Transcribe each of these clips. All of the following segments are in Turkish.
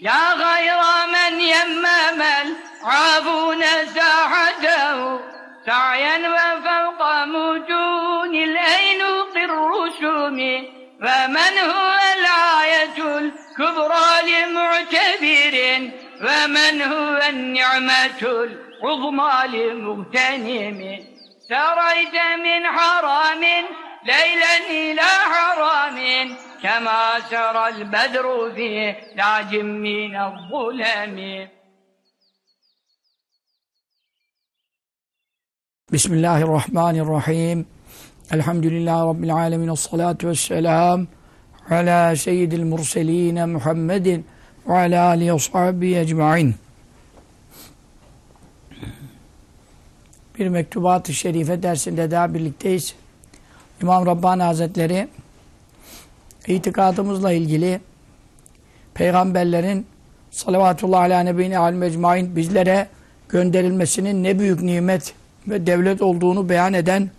يا غير من يمم العابون ساحته سعيا وفوق مجون الأينوق الرسوم فمن هو الآية الكبرى لمعتبر؟ ومن هو النعمة العظمى لمغتنم؟ سريت من حرام ليلا إلى حرام. كما سرى البدر في داج من الظلم بسم الله الرحمن الرحيم الحمد لله رب العالمين الصلاة والسلام على سيد المرسلين محمد وعلى آله وصحبه ecmain. Bir mektubat-ı şerife dersinde daha birlikteyiz. İmam Rabbani Hazretleri itikadımızla ilgili peygamberlerin salavatullah ala nebine al mecmain bizlere gönderilmesinin ne büyük nimet ve devlet olduğunu beyan eden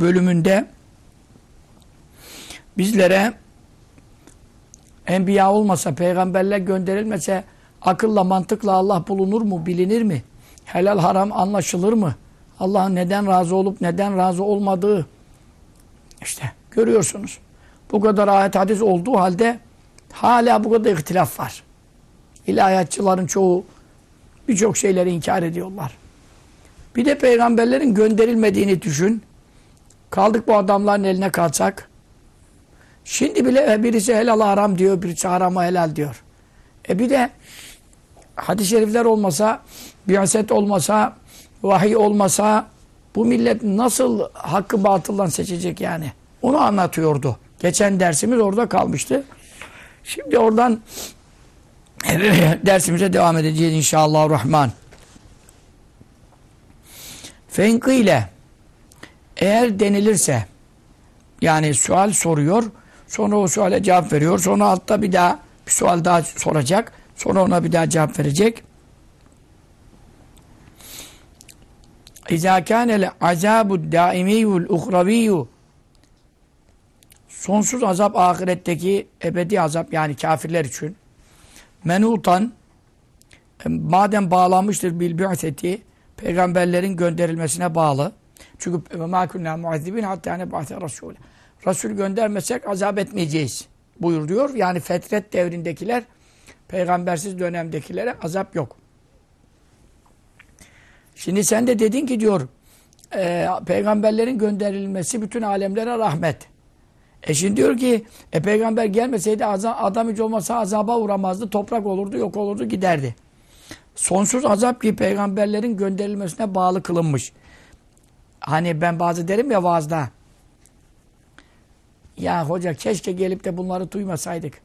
bölümünde bizlere enbiya olmasa, peygamberler gönderilmese akılla, mantıkla Allah bulunur mu, bilinir mi? Helal haram anlaşılır mı? Allah'ın neden razı olup neden razı olmadığı işte görüyorsunuz. Bu kadar ayet hadis olduğu halde hala bu kadar ihtilaf var. İlahiyatçıların çoğu birçok şeyleri inkar ediyorlar. Bir de peygamberlerin gönderilmediğini düşün. Kaldık bu adamların eline kalsak. Şimdi bile birisi helal haram diyor, birisi harama helal diyor. E bir de hadis-i şerifler olmasa, biaset olmasa, vahiy olmasa bu millet nasıl hakkı batıldan seçecek yani? Onu anlatıyordu. Geçen dersimiz orada kalmıştı. Şimdi oradan dersimize devam edeceğiz inşallah rahman. Fenkı ile eğer denilirse yani sual soruyor sonra o suale cevap veriyor sonra altta bir daha bir sual daha soracak sonra ona bir daha cevap verecek İzâ kânel azâbu dâimiyyul uhraviyyu sonsuz azap ahiretteki ebedi azap yani kafirler için menutan e, madem bağlanmıştır bil bi'seti peygamberlerin gönderilmesine bağlı. Çünkü mâ kunnâ muazzibin hattâ nebâse rasûle. Resul göndermesek azap etmeyeceğiz buyuruyor. Yani fetret devrindekiler peygambersiz dönemdekilere azap yok. Şimdi sen de dedin ki diyor e, peygamberlerin gönderilmesi bütün alemlere rahmet. E şimdi diyor ki e, peygamber gelmeseydi adam hiç olmasa azaba uğramazdı. Toprak olurdu, yok olurdu, giderdi. Sonsuz azap ki peygamberlerin gönderilmesine bağlı kılınmış. Hani ben bazı derim ya vaazda. Ya hoca keşke gelip de bunları duymasaydık.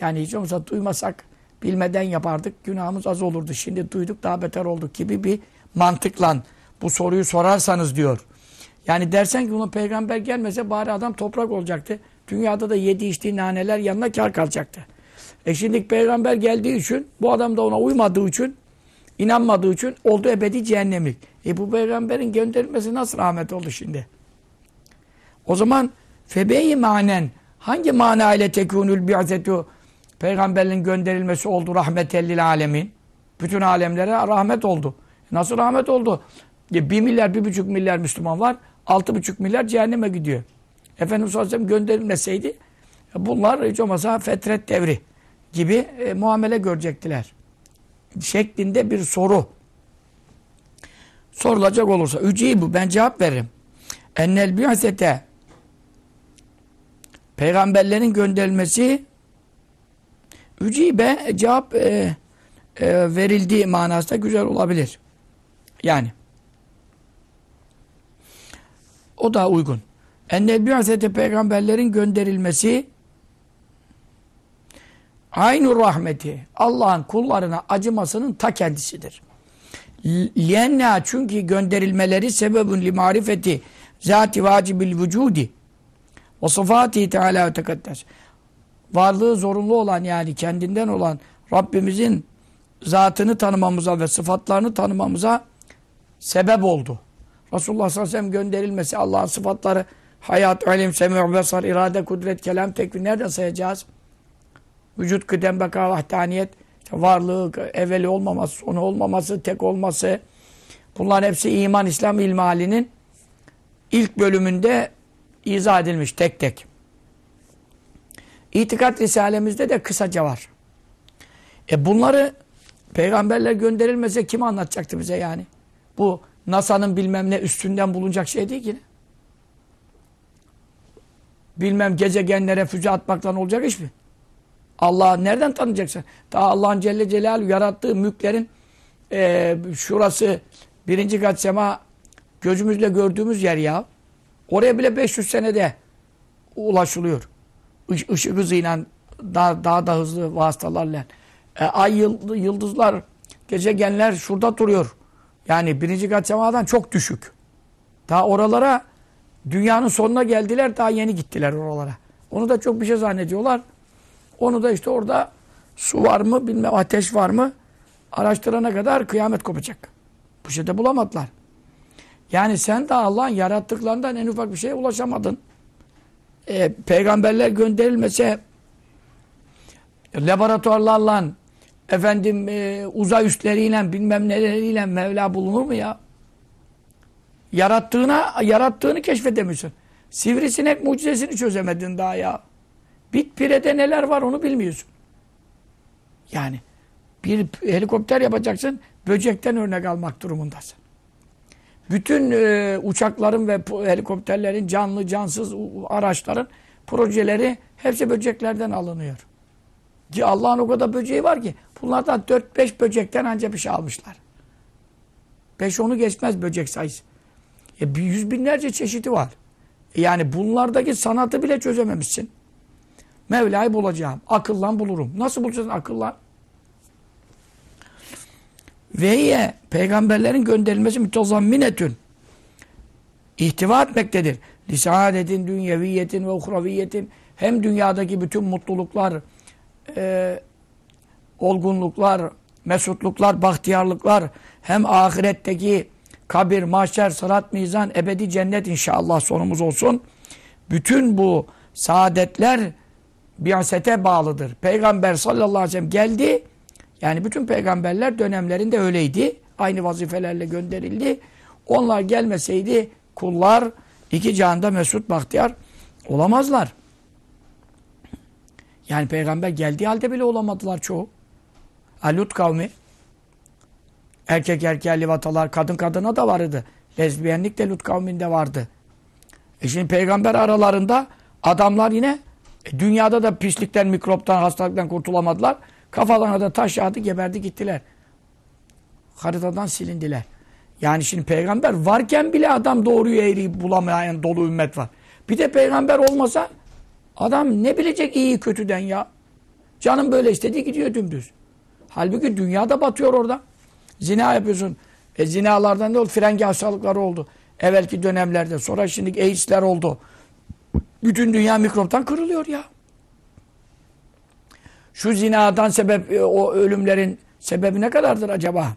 Yani hiç olmazsa duymasak bilmeden yapardık. Günahımız az olurdu. Şimdi duyduk daha beter olduk gibi bir mantıkla bu soruyu sorarsanız diyor. Yani dersen ki buna peygamber gelmese bari adam toprak olacaktı. Dünyada da yedi içtiği naneler yanına kar kalacaktı. E şimdi peygamber geldiği için bu adam da ona uymadığı için inanmadığı için oldu ebedi cehennemlik. E bu peygamberin gönderilmesi nasıl rahmet oldu şimdi? O zaman febeyi manen hangi mana ile tekunül bi'zetu peygamberin gönderilmesi oldu rahmetellil alemin? Bütün alemlere rahmet oldu. Nasıl rahmet oldu? E, bir milyar, bir buçuk milyar Müslüman var. Altı buçuk milyar cehenneme gidiyor. Efendimiz sallallahu aleyhi ve gönderilmeseydi bunlar hiç olmasa fetret devri gibi e, muamele görecektiler. Şeklinde bir soru sorulacak olursa bu ben cevap veririm. Ennel bi'sete peygamberlerin gönderilmesi ücibe cevap e, e, verildiği manasında güzel olabilir. Yani o da uygun. Ennel bi'sete peygamberlerin gönderilmesi aynı rahmeti Allah'ın kullarına acımasının ta kendisidir. Lienna çünkü gönderilmeleri sebebun li marifeti zati vacibil vücudi ve sıfati teala ve tekaddes. Varlığı zorunlu olan yani kendinden olan Rabbimizin zatını tanımamıza ve sıfatlarını tanımamıza sebep oldu. Resulullah sallallahu aleyhi ve sellem gönderilmesi Allah'ın sıfatları hayat, ilim, semû, besar, irade, kudret, kelam, tekvir nereden sayacağız? vücut kıdem beka vahdaniyet, varlığı, evveli olmaması, sonu olmaması, tek olması. Bunların hepsi iman, İslam ilmihalinin ilk bölümünde izah edilmiş tek tek. İtikat Risalemizde de kısaca var. E bunları peygamberler gönderilmese kim anlatacaktı bize yani? Bu NASA'nın bilmem ne üstünden bulunacak şey değil ki. Bilmem gezegenlere füze atmaktan olacak iş mi? Allah nereden tanıyacaksın? Daha Allah'ın Celle Celaluhu yarattığı mülklerin e, şurası birinci kat sema gözümüzle gördüğümüz yer ya. Oraya bile 500 senede ulaşılıyor. Iş, ışık hızıyla daha, daha da hızlı vasıtalarla. E, ay yıldızlar, gezegenler şurada duruyor. Yani birinci kat semadan çok düşük. Daha oralara dünyanın sonuna geldiler daha yeni gittiler oralara. Onu da çok bir şey zannediyorlar. Onu da işte orada su var mı bilmem ateş var mı araştırana kadar kıyamet kopacak. Bu şeyde bulamadılar. Yani sen de Allah'ın yarattıklarından en ufak bir şeye ulaşamadın. Ee, peygamberler gönderilmese laboratuvarlarla efendim e, uzay üstleriyle bilmem neleriyle Mevla bulunur mu ya? Yarattığına, yarattığını keşfedemiyorsun. Sivrisinek mucizesini çözemedin daha ya. Bit pirede neler var onu bilmiyorsun. Yani bir helikopter yapacaksın, böcekten örnek almak durumundasın. Bütün e, uçakların ve helikopterlerin, canlı, cansız araçların projeleri hepsi böceklerden alınıyor. Ki Allah'ın o kadar böceği var ki bunlardan 4-5 böcekten ancak bir şey almışlar. 5-10'u geçmez böcek sayısı. E, yüz binlerce çeşidi var. E, yani bunlardaki sanatı bile çözememişsin. Mevla'yı bulacağım. Akıllan bulurum. Nasıl bulacaksın akıllan? Ve peygamberlerin gönderilmesi mütezamminetün. İhtiva etmektedir. Lisaadetin, dünyeviyetin ve uhraviyetin hem dünyadaki bütün mutluluklar, e, olgunluklar, mesutluklar, bahtiyarlıklar hem ahiretteki kabir, mahşer, salat, mizan, ebedi cennet inşallah sonumuz olsun. Bütün bu saadetler biasete bağlıdır. Peygamber sallallahu aleyhi ve sellem geldi. Yani bütün peygamberler dönemlerinde öyleydi. Aynı vazifelerle gönderildi. Onlar gelmeseydi kullar iki canda mesut bahtiyar olamazlar. Yani peygamber geldiği halde bile olamadılar çoğu. Alut kavmi erkek erkeğe livatalar, kadın kadına da vardı. Lezbiyenlik de Lut kavminde vardı. E şimdi peygamber aralarında adamlar yine e, dünyada da pislikten, mikroptan, hastalıktan kurtulamadılar. Kafalarına da taş yağdı, geberdi gittiler. Haritadan silindiler. Yani şimdi peygamber varken bile adam doğruyu eğriyi bulamayan dolu ümmet var. Bir de peygamber olmasa adam ne bilecek iyi kötüden ya. Canım böyle istedi gidiyor dümdüz. Halbuki dünyada batıyor orada. Zina yapıyorsun. E zinalardan ne oldu? Frengi hastalıkları oldu. Evvelki dönemlerde. Sonra şimdi AIDS'ler oldu. Bütün dünya mikroptan kırılıyor ya. Şu zinadan sebep, e, o ölümlerin sebebi ne kadardır acaba?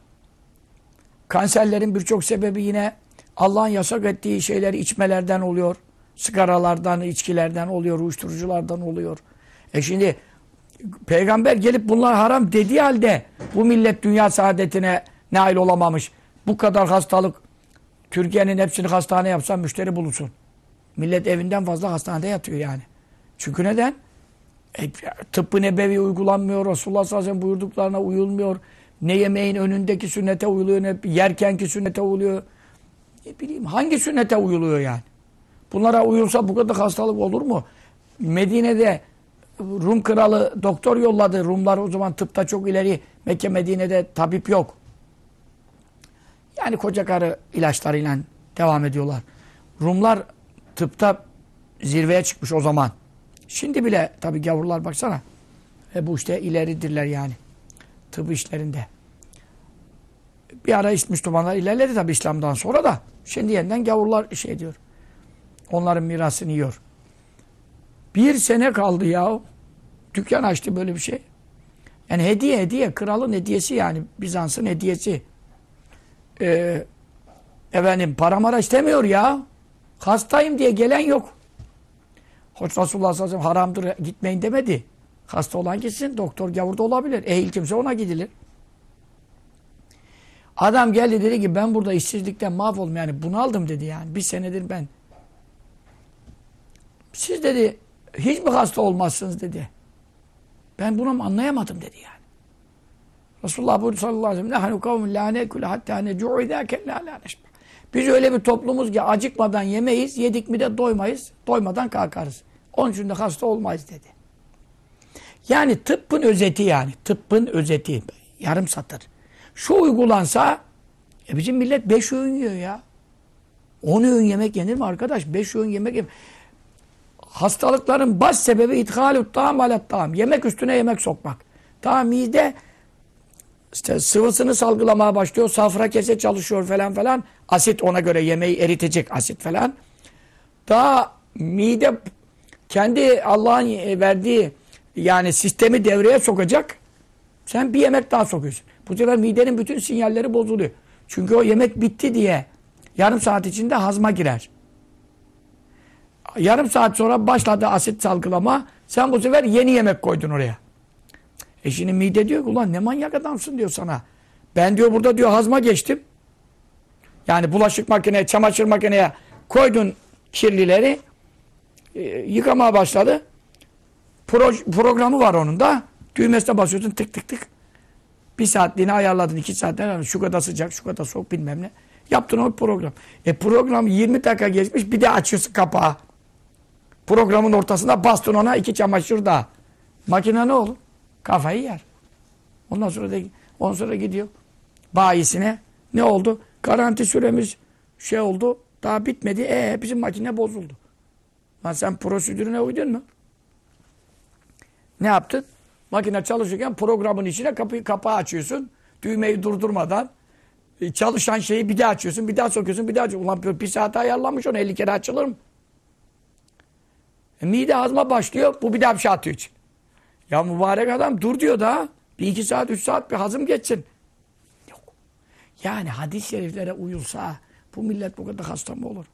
Kanserlerin birçok sebebi yine Allah'ın yasak ettiği şeyleri içmelerden oluyor. Sigaralardan, içkilerden oluyor, uyuşturuculardan oluyor. E şimdi peygamber gelip bunlar haram dediği halde bu millet dünya saadetine nail olamamış. Bu kadar hastalık Türkiye'nin hepsini hastane yapsan müşteri bulursun. Millet evinden fazla hastanede yatıyor yani. Çünkü neden? E, tıbbı nebevi uygulanmıyor. Resulullah sallallahu aleyhi ve sellem buyurduklarına uyulmuyor. Ne yemeğin önündeki sünnete uyuluyor, ne yerkenki sünnete uyuluyor. Ne bileyim hangi sünnete uyuluyor yani? Bunlara uyulsa bu kadar hastalık olur mu? Medine'de Rum kralı doktor yolladı. Rumlar o zaman tıpta çok ileri. Mekke Medine'de tabip yok. Yani koca karı ilaçlarıyla devam ediyorlar. Rumlar tıpta zirveye çıkmış o zaman. Şimdi bile tabi gavurlar baksana. Ve bu işte ileridirler yani. Tıp işlerinde. Bir ara Müslümanlar ilerledi tabi İslam'dan sonra da. Şimdi yeniden gavurlar şey diyor. Onların mirasını yiyor. Bir sene kaldı ya. Dükkan açtı böyle bir şey. Yani hediye hediye. Kralın hediyesi yani. Bizans'ın hediyesi. Ee, efendim para istemiyor ya. Hastayım diye gelen yok. Hoş Resulullah sallallahu haramdır gitmeyin demedi. Hasta olan gitsin. Doktor gavurda olabilir. Ehil kimse ona gidilir. Adam geldi dedi ki ben burada işsizlikten mahvoldum yani bunaldım dedi yani. Bir senedir ben. Siz dedi hiç mi hasta olmazsınız dedi. Ben bunu anlayamadım dedi yani. Resulullah buyurdu sallallahu aleyhi ve sellem kavmun la nekul hatta necu'u idâ kella la. Biz öyle bir toplumuz ki acıkmadan yemeyiz, yedik mi de doymayız, doymadan kalkarız. Onun için de hasta olmayız dedi. Yani tıbbın özeti yani. Tıbbın özeti. Yarım satır. Şu uygulansa e bizim millet beş öğün yiyor ya. On öğün yemek yenir mi arkadaş? Beş öğün yemek yenir. Hastalıkların baş sebebi ithalü tam alet tam. Yemek üstüne yemek sokmak. Tamam mide işte sıvısını salgılamaya başlıyor. Safra kese çalışıyor falan falan. Asit ona göre yemeği eritecek asit falan. Daha mide kendi Allah'ın verdiği yani sistemi devreye sokacak. Sen bir yemek daha sokuyorsun. Bu sefer midenin bütün sinyalleri bozuluyor. Çünkü o yemek bitti diye yarım saat içinde hazma girer. Yarım saat sonra başladı asit salgılama. Sen bu sefer yeni yemek koydun oraya. E şimdi mide diyor ki ulan ne manyak adamsın diyor sana. Ben diyor burada diyor hazma geçtim. Yani bulaşık makineye, çamaşır makineye koydun kirlileri. E, yıkamaya başladı. Pro, programı var onun da. Düğmesine basıyorsun tık tık tık. Bir saatliğini ayarladın, iki saatliğini Şu kadar sıcak, şu kadar soğuk bilmem ne. Yaptın o program. E program 20 dakika geçmiş bir de açıyorsun kapağı. Programın ortasında bastın ona iki çamaşır daha. Makine ne olur? Kafayı yer. Ondan sonra da ondan sonra gidiyor bayisine. Ne oldu? Garanti süremiz şey oldu. Daha bitmedi. E bizim makine bozuldu. Lan sen prosedürüne uydun mu? Ne yaptın? Makine çalışırken programın içine kapıyı kapağı açıyorsun. Düğmeyi durdurmadan e, çalışan şeyi bir daha açıyorsun, bir daha sokuyorsun, bir daha açıyorsun. Ulan bir saate ayarlanmış onu 50 kere açılır mı? E, mide hazma başlıyor, bu bir daha bir şey atıyor için. Ya mübarek adam dur diyor da bir iki saat, üç saat bir hazım geçsin. Yok. Yani hadis-i şeriflere uyulsa bu millet bu kadar hasta mı olur?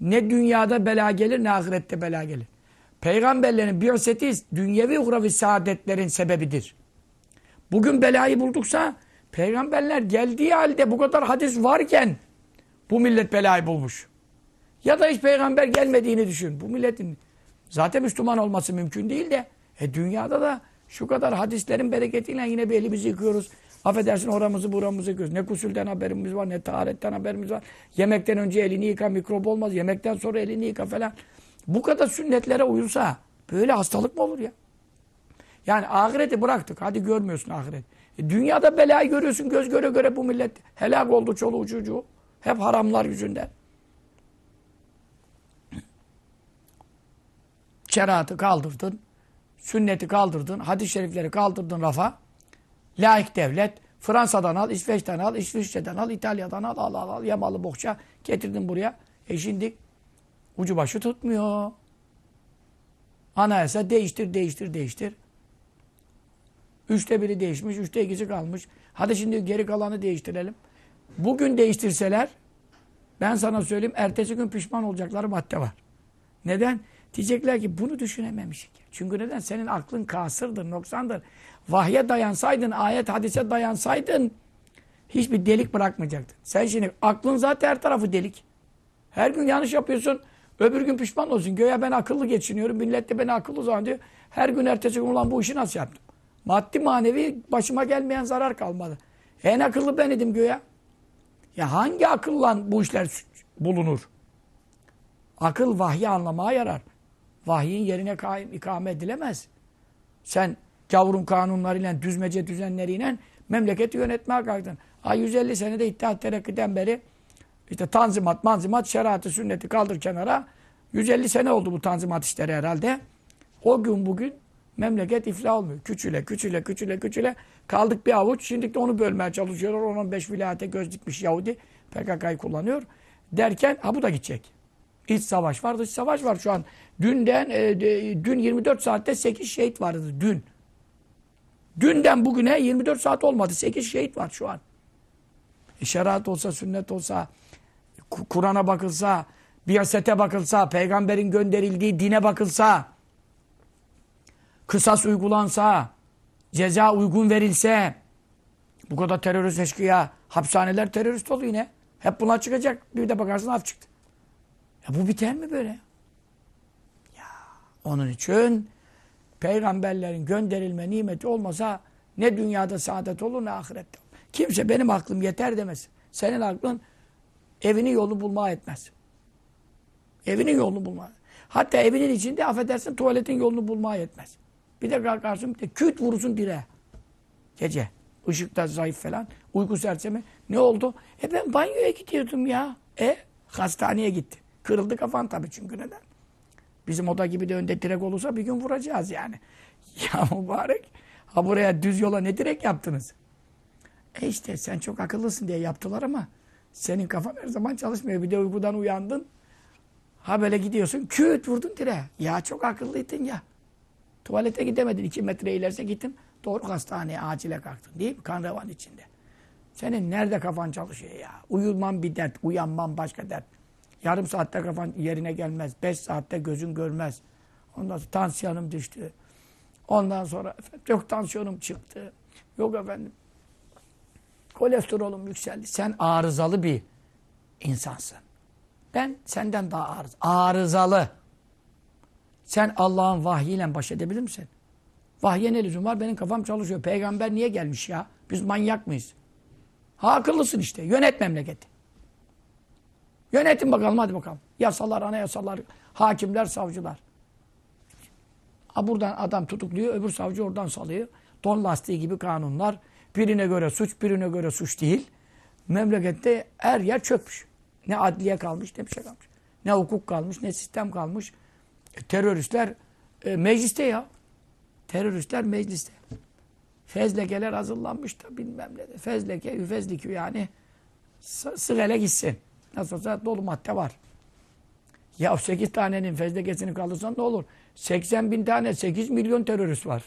Ne dünyada bela gelir ne ahirette bela gelir. Peygamberlerin biyoseti dünyevi uhravi saadetlerin sebebidir. Bugün belayı bulduksa peygamberler geldiği halde bu kadar hadis varken bu millet belayı bulmuş. Ya da hiç peygamber gelmediğini düşün. Bu milletin zaten Müslüman olması mümkün değil de e dünyada da şu kadar hadislerin bereketiyle yine bir elimizi yıkıyoruz. Affedersin oramızı buramızı yıkıyoruz. Ne kusulden haberimiz var ne taharetten haberimiz var. Yemekten önce elini yıka mikrop olmaz. Yemekten sonra elini yıka falan. Bu kadar sünnetlere uyulsa böyle hastalık mı olur ya? Yani ahireti bıraktık. Hadi görmüyorsun ahiret. E dünyada belayı görüyorsun göz göre göre bu millet helak oldu çoluğu çocuğu. Hep haramlar yüzünden. Şeriatı kaldırdın. Sünneti kaldırdın. Hadis-i şerifleri kaldırdın rafa. Laik devlet. Fransa'dan al, İsveç'ten al, İsviçre'den al, İtalya'dan al, al, al, al, yamalı bohça getirdin buraya. E şimdi Ucu başı tutmuyor. Anayasa değiştir, değiştir, değiştir. Üçte biri değişmiş, üçte ikisi kalmış. Hadi şimdi geri kalanı değiştirelim. Bugün değiştirseler, ben sana söyleyeyim, ertesi gün pişman olacakları madde var. Neden? Diyecekler ki bunu düşünememişik. Çünkü neden? Senin aklın kasırdır, noksandır. Vahye dayansaydın, ayet hadise dayansaydın, hiçbir delik bırakmayacaktın. Sen şimdi aklın zaten her tarafı delik. Her gün yanlış yapıyorsun. Öbür gün pişman olsun. Göya ben akıllı geçiniyorum. Millet de beni akıllı zannediyor. Her gün ertesi gün ulan bu işi nasıl yaptım? Maddi manevi başıma gelmeyen zarar kalmadı. En akıllı ben idim göya. Ya hangi akılla bu işler bulunur? Akıl vahyi anlamaya yarar. Vahyin yerine kaim, ikame edilemez. Sen gavurun kanunlarıyla, düzmece düzenleriyle memleketi yönetmeye kalktın. Ha 150 senede İttihat Terakki'den beri işte tanzimat, manzimat, şeriatı, sünneti kaldır kenara. 150 sene oldu bu tanzimat işleri herhalde. O gün bugün memleket iflah olmuyor. Küçüle, küçüle, küçüle, küçüle. Kaldık bir avuç. Şimdi de onu bölmeye çalışıyorlar. 10-15 vilayete göz dikmiş Yahudi. PKK'yı kullanıyor. Derken ha bu da gidecek. İç savaş var, dış savaş var şu an. Dünden, e, dün 24 saatte 8 şehit vardı. Dün. Dünden bugüne 24 saat olmadı. 8 şehit var şu an. E, şeriat olsa, sünnet olsa, Kur'an'a bakılsa, biyasete bakılsa, peygamberin gönderildiği dine bakılsa, kısas uygulansa, ceza uygun verilse, bu kadar terörist eşkıya, hapishaneler terörist oldu yine. Hep bunlar çıkacak. Bir de bakarsın af çıktı. Ya bu biter mi böyle? Ya onun için peygamberlerin gönderilme nimeti olmasa ne dünyada saadet olur ne ahirette. Kimse benim aklım yeter demez. Senin aklın evinin yolunu bulmaya etmez. Evinin yolunu bulmaya. Hatta evinin içinde affedersin tuvaletin yolunu bulmaya yetmez. Bir de kalkarsın bir de küt vurursun direğe. Gece. Işıkta zayıf falan. Uyku sersemi. Ne oldu? E ben banyoya gidiyordum ya. E hastaneye gitti. Kırıldı kafan tabii çünkü neden? Bizim oda gibi de önde direk olursa bir gün vuracağız yani. Ya mübarek. Ha buraya düz yola ne direk yaptınız? E işte sen çok akıllısın diye yaptılar ama senin kafan her zaman çalışmıyor. Bir de uykudan uyandın. Ha böyle gidiyorsun küt vurdun direğe. Ya çok akıllıydın ya. Tuvalete gidemedin. iki metre ilerse gittin. Doğru hastaneye acile kalktın değil mi? Kan revan içinde. Senin nerede kafan çalışıyor ya? Uyuman bir dert, uyanman başka dert. Yarım saatte kafan yerine gelmez. Beş saatte gözün görmez. Ondan sonra tansiyonum düştü. Ondan sonra efendim, yok tansiyonum çıktı. Yok efendim kolesterolüm yükseldi. Sen arızalı bir insansın. Ben senden daha arız, arızalı. Sen Allah'ın vahyiyle baş edebilir misin? Vahye ne lüzum var? Benim kafam çalışıyor. Peygamber niye gelmiş ya? Biz manyak mıyız? Ha akıllısın işte. Yönet memleketi. Yönetin bakalım hadi bakalım. Yasalar, anayasalar, hakimler, savcılar. Ha buradan adam tutukluyor, öbür savcı oradan salıyor. Don lastiği gibi kanunlar. Birine göre suç, birine göre suç değil. Memlekette her yer çökmüş. Ne adliye kalmış, ne bir şey kalmış. Ne hukuk kalmış, ne sistem kalmış. E, teröristler e, mecliste ya. Teröristler mecliste. Fezlekeler hazırlanmış da bilmem ne. Fezleke, üfezlikü yani sırayla gitsin. Nasıl olsa dolu madde var. Ya 8 tanenin fezlekesini kaldırsan ne olur? 80 bin tane 8 milyon terörist var.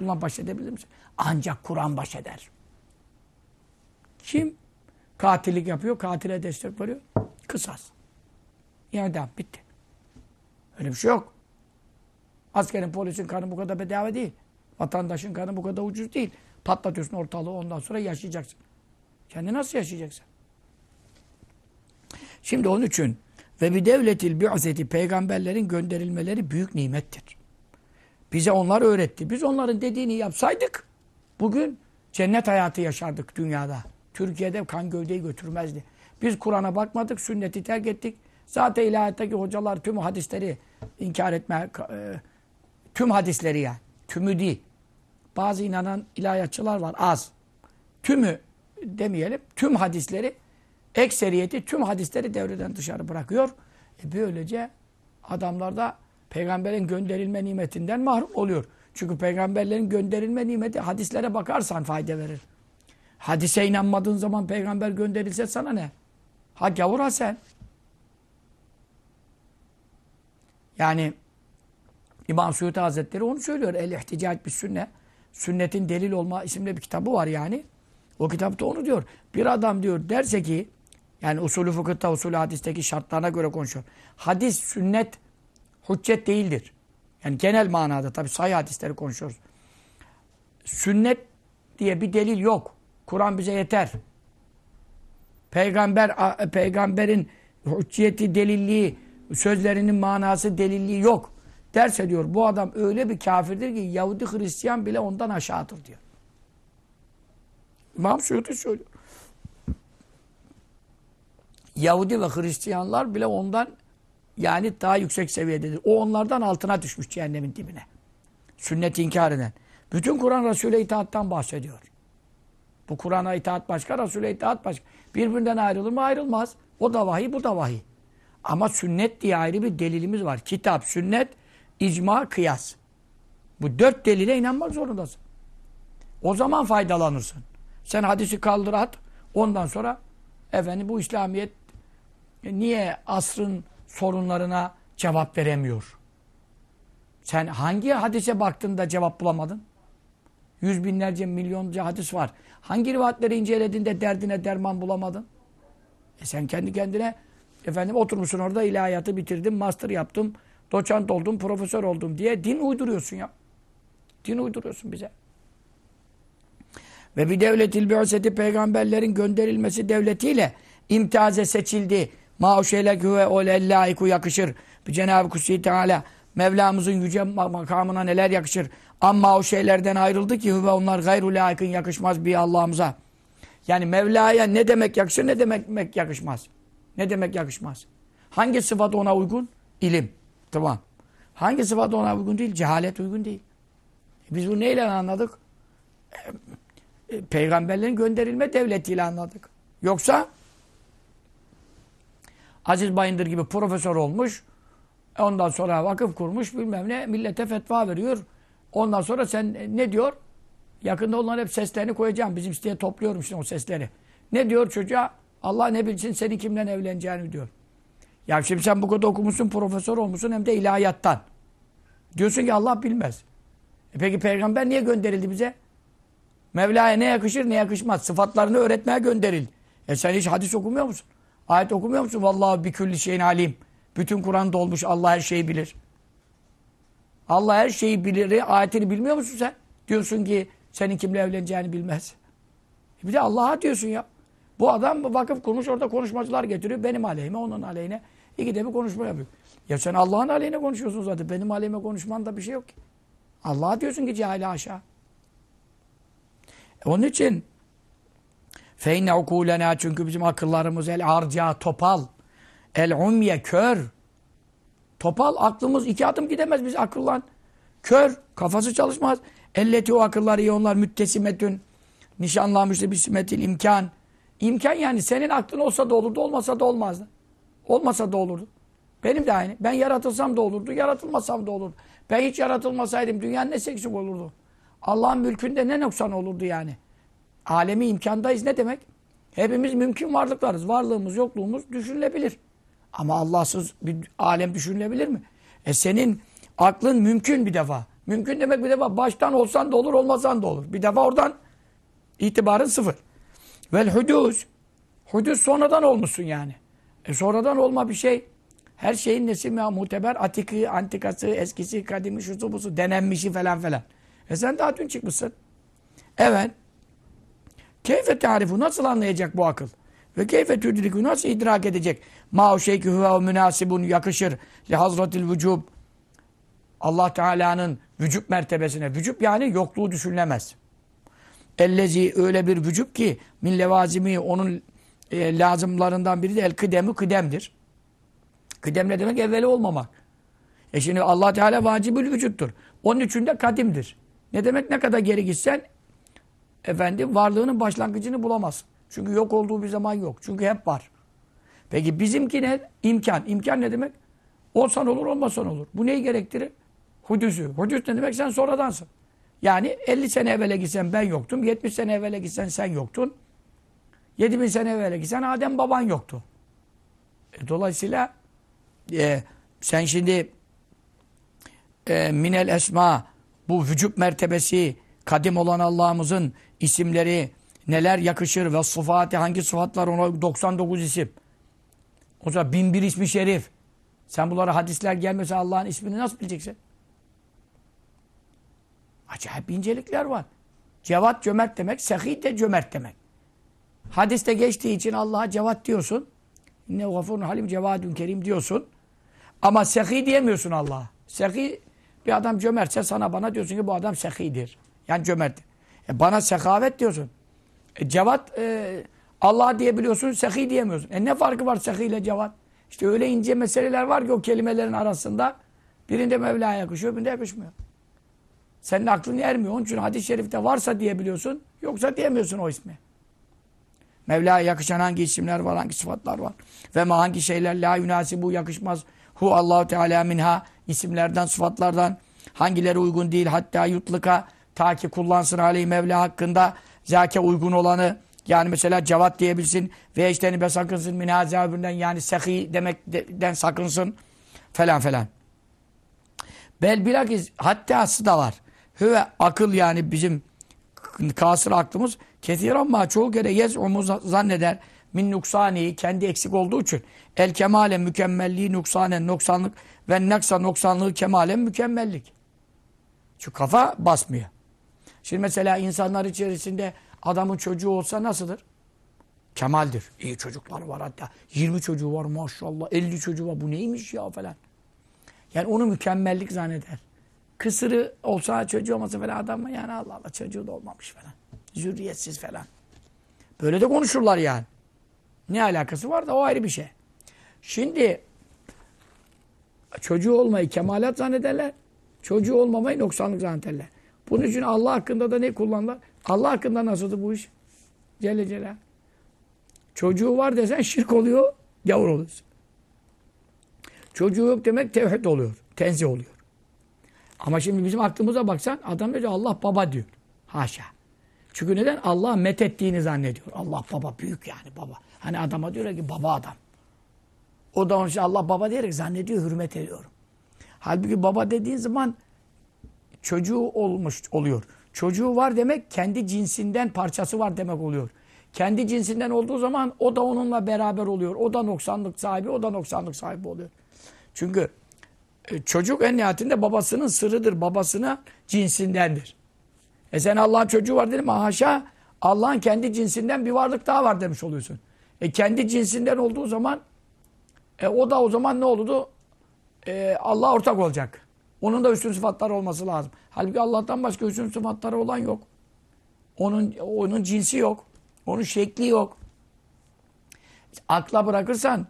Bununla baş edebilir misin? Ancak Kur'an baş eder. Kim katillik yapıyor, katile destek veriyor? Kısas. Devam, bitti. Öyle bir şey yok. Askerin, polisin kanı bu kadar bedava değil. Vatandaşın kanı bu kadar ucuz değil. Patlatıyorsun ortalığı ondan sonra yaşayacaksın. Kendi nasıl yaşayacaksın? Şimdi onun için ve bir devletil bi'zeti peygamberlerin gönderilmeleri büyük nimettir. Bize onlar öğretti. Biz onların dediğini yapsaydık bugün cennet hayatı yaşardık dünyada. Türkiye'de kan gövdeyi götürmezdi. Biz Kur'an'a bakmadık, sünneti terk ettik. Zaten ilahiyattaki hocalar tüm hadisleri inkar etme, e, tüm hadisleri yani. Tümü değil. Bazı inanan ilahiyatçılar var az. Tümü demeyelim, tüm hadisleri, ekseriyeti tüm hadisleri devreden dışarı bırakıyor. E böylece adamlar da peygamberin gönderilme nimetinden mahrum oluyor. Çünkü peygamberlerin gönderilme nimeti hadislere bakarsan fayda verir. Hadise inanmadığın zaman peygamber gönderilse sana ne? Ha gavur ha sen. Yani İmam Suyuti Hazretleri onu söylüyor. El ihticac bir sünne. Sünnetin delil olma isimli bir kitabı var yani. O kitapta onu diyor. Bir adam diyor derse ki yani usulü fıkıhta, usulü hadisteki şartlarına göre konuşuyor. Hadis, sünnet hüccet değildir. Yani genel manada tabi sayı hadisleri konuşuyoruz. Sünnet diye bir delil yok. Kur'an bize yeter. Peygamber peygamberin hücciyeti, delilliği, sözlerinin manası, delilliği yok. Derse diyor bu adam öyle bir kafirdir ki Yahudi Hristiyan bile ondan aşağıdır diyor. İmam Suyuti söylüyor. Yahudi ve Hristiyanlar bile ondan yani daha yüksek seviyededir. O onlardan altına düşmüş cehennemin dibine. Sünnet inkar eden. Bütün Kur'an Resul'e itaattan bahsediyor. Bu Kur'an'a itaat başka, Resul'e itaat başka. Birbirinden ayrılır mı? Ayrılmaz. O da vahiy, bu da vahiy. Ama sünnet diye ayrı bir delilimiz var. Kitap, sünnet, icma, kıyas. Bu dört delile inanmak zorundasın. O zaman faydalanırsın. Sen hadisi kaldır at. Ondan sonra efendim bu İslamiyet niye asrın sorunlarına cevap veremiyor? Sen hangi hadise baktın da cevap bulamadın? Yüz binlerce, milyonca hadis var. Hangi rivayetleri inceledin de derdine derman bulamadın? E sen kendi kendine efendim oturmuşsun orada ilahiyatı bitirdim, master yaptım, doçent oldum, profesör oldum diye din uyduruyorsun ya. Din uyduruyorsun bize. Ve bir devletil bi'seti peygamberlerin gönderilmesi devletiyle imtiaze seçildi. Ma'uşeyle güve ole laiku yakışır. Bir Cenab-ı Kusi Teala Mevlamızın yüce makamına neler yakışır. Amma o şeylerden ayrıldı ki ve onlar gayru layıkın yakışmaz bir Allah'ımıza. Yani Mevla'ya ne demek yakışır ne demek yakışmaz. Ne demek yakışmaz. Hangi sıfat ona uygun? İlim. Tamam. Hangi sıfat ona uygun değil? Cehalet uygun değil. Biz bunu neyle anladık? E, peygamberlerin gönderilme devletiyle anladık. Yoksa Aziz Bayındır gibi profesör olmuş, ondan sonra vakıf kurmuş bilmem ne, millete fetva veriyor. Ondan sonra sen ne diyor? Yakında onların hep seslerini koyacağım. Bizim siteye topluyorum şimdi o sesleri. Ne diyor çocuğa? Allah ne bilsin senin kimle evleneceğini diyor. Ya şimdi sen bu kadar okumuşsun, profesör olmuşsun hem de ilahiyattan. Diyorsun ki Allah bilmez. E peki peygamber niye gönderildi bize? Mevla'ya ne yakışır ne yakışmaz. Sıfatlarını öğretmeye gönderildi. E sen hiç hadis okumuyor musun? Ayet okumuyor musun? Vallahi bir külli şeyin alim. Bütün Kur'an dolmuş. Allah her şeyi bilir. Allah her şeyi bilir. Ayetini bilmiyor musun sen? Diyorsun ki senin kimle evleneceğini bilmez. E bir de Allah'a diyorsun ya. Bu adam vakıf kurmuş orada konuşmacılar getiriyor. Benim aleyhime onun aleyhine. İki de bir konuşma yapıyor. Ya sen Allah'ın aleyhine konuşuyorsun zaten. Benim aleyhime konuşman da bir şey yok ki. Allah'a diyorsun ki cahil aşağı. E onun için feyne ukulena çünkü bizim akıllarımız el arca topal. El umye kör. Topal aklımız iki adım gidemez biz akıllan. Kör. Kafası çalışmaz. Elleti o akıllar iyi onlar müttesimetün. Nişanlanmıştı bir simetil imkan. İmkan yani senin aklın olsa da olurdu, olmasa da olmazdı. Olmasa da olurdu. Benim de aynı. Ben yaratılsam da olurdu, yaratılmasam da olurdu. Ben hiç yaratılmasaydım dünyanın ne eksik olurdu? Allah'ın mülkünde ne noksan olurdu yani? Alemi imkandayız ne demek? Hepimiz mümkün varlıklarız. Varlığımız, yokluğumuz düşünülebilir. Ama Allahsız bir alem düşünülebilir mi? E senin aklın mümkün bir defa. Mümkün demek bir defa baştan olsan da olur, olmasan da olur. Bir defa oradan itibarın sıfır. Vel hudus. Hudus sonradan olmuşsun yani. E sonradan olma bir şey. Her şeyin nesi muteber, atiki, antikası, eskisi, kadimi, şusu, busu, denenmişi falan falan. E sen daha dün çıkmışsın. Evet. Keyfe tarifu nasıl anlayacak bu akıl? Ve keyfe tüdrikü nasıl idrak edecek? Ma o şeykü huve münasibun yakışır. Li hazretil vücub. Allah Teala'nın vücub mertebesine. Vücub yani yokluğu düşünülemez. Ellezi öyle bir vücub ki min levazimi onun e, lazımlarından biri de el kıdemi kıdemdir. Kıdem ne demek? Evveli olmamak. E şimdi Allah Teala vacibül vücuttur. Onun için de kadimdir. Ne demek? Ne kadar geri gitsen efendim varlığının başlangıcını bulamazsın. Çünkü yok olduğu bir zaman yok. Çünkü hep var. Peki bizimki ne? İmkan. İmkan ne demek? Olsan olur, olmasan olur. Bu neyi gerektirir? Hudüsü. Hudüs ne demek? Sen sonradansın. Yani 50 sene evvele gitsen ben yoktum. 70 sene evvele gitsen sen yoktun. 7000 sene evvele gitsen Adem baban yoktu. E, dolayısıyla e, sen şimdi e, minel esma bu vücut mertebesi kadim olan Allah'ımızın isimleri neler yakışır ve sıfatı hangi sıfatlar ona 99 isim. O zaman bin bir ismi şerif. Sen bunlara hadisler gelmese Allah'ın ismini nasıl bileceksin? Acayip incelikler var. Cevat cömert demek, sehi de cömert demek. Hadiste geçtiği için Allah'a cevat diyorsun. İnne gafurun halim cevadun kerim diyorsun. Ama sehi diyemiyorsun Allah'a. Sehi bir adam cömertse sana bana diyorsun ki bu adam sehidir. Yani cömert. E bana sekavet diyorsun. E cevat e, Allah diyebiliyorsun, sehi diyemiyorsun. E ne farkı var sehi ile cevat? İşte öyle ince meseleler var ki o kelimelerin arasında. Birinde Mevla'ya yakışıyor, birinde yakışmıyor. Senin aklın ermiyor. Onun için hadis-i şerifte varsa diyebiliyorsun, yoksa diyemiyorsun o ismi. Mevla'ya yakışan hangi isimler var, hangi sıfatlar var? Ve ma hangi şeyler la yunasibu yakışmaz. Hu Allahu Teala minha isimlerden, sıfatlardan hangileri uygun değil hatta yutluka ta ki kullansın aleyhi Mevla hakkında zake uygun olanı yani mesela cevat diyebilsin ve işteni be sakınsın minaze öbüründen yani sehi demekten sakınsın falan falan. Bel bilakis hatta da var. Hüve akıl yani bizim kasır aklımız kesiren ama çoğu kere yez'umu zanneder min nuksani kendi eksik olduğu için el kemale mükemmelliği nuksanen noksanlık ve naksa noksanlığı kemalen mükemmellik. Şu kafa basmıyor. Şimdi mesela insanlar içerisinde adamın çocuğu olsa nasıldır? Kemaldir. İyi çocuklar var hatta. 20 çocuğu var maşallah. 50 çocuğu var. Bu neymiş ya falan. Yani onu mükemmellik zanneder. Kısırı olsa çocuğu olmasa falan adam yani Allah Allah çocuğu da olmamış falan. Zürriyetsiz falan. Böyle de konuşurlar yani. Ne alakası var da o ayrı bir şey. Şimdi çocuğu olmayı kemalat zannederler. Çocuğu olmamayı noksanlık zannederler. Bunun için Allah hakkında da ne kullanırlar? Allah hakkında nasıldı bu iş? Celle Celal. Çocuğu var desen şirk oluyor, gavur oluyorsun. Çocuğu yok demek tevhid oluyor, tenzih oluyor. Ama şimdi bizim aklımıza baksan adam diyor Allah baba diyor. Haşa. Çünkü neden? Allah met ettiğini zannediyor. Allah baba büyük yani baba. Hani adama diyor ki baba adam. O da onun için Allah baba diyerek zannediyor, hürmet ediyorum. Halbuki baba dediğin zaman çocuğu olmuş oluyor. Çocuğu var demek kendi cinsinden parçası var demek oluyor. Kendi cinsinden olduğu zaman o da onunla beraber oluyor. O da noksanlık sahibi, o da noksanlık sahibi oluyor. Çünkü e, çocuk en nihayetinde babasının sırrıdır. Babasına cinsindendir. E sen Allah'ın çocuğu var dedim haşa Allah'ın kendi cinsinden bir varlık daha var demiş oluyorsun. E kendi cinsinden olduğu zaman e, o da o zaman ne oldu? E, Allah ortak olacak. Onun da üstün sıfatları olması lazım. Halbuki Allah'tan başka üstün sıfatları olan yok. Onun onun cinsi yok. Onun şekli yok. Akla bırakırsan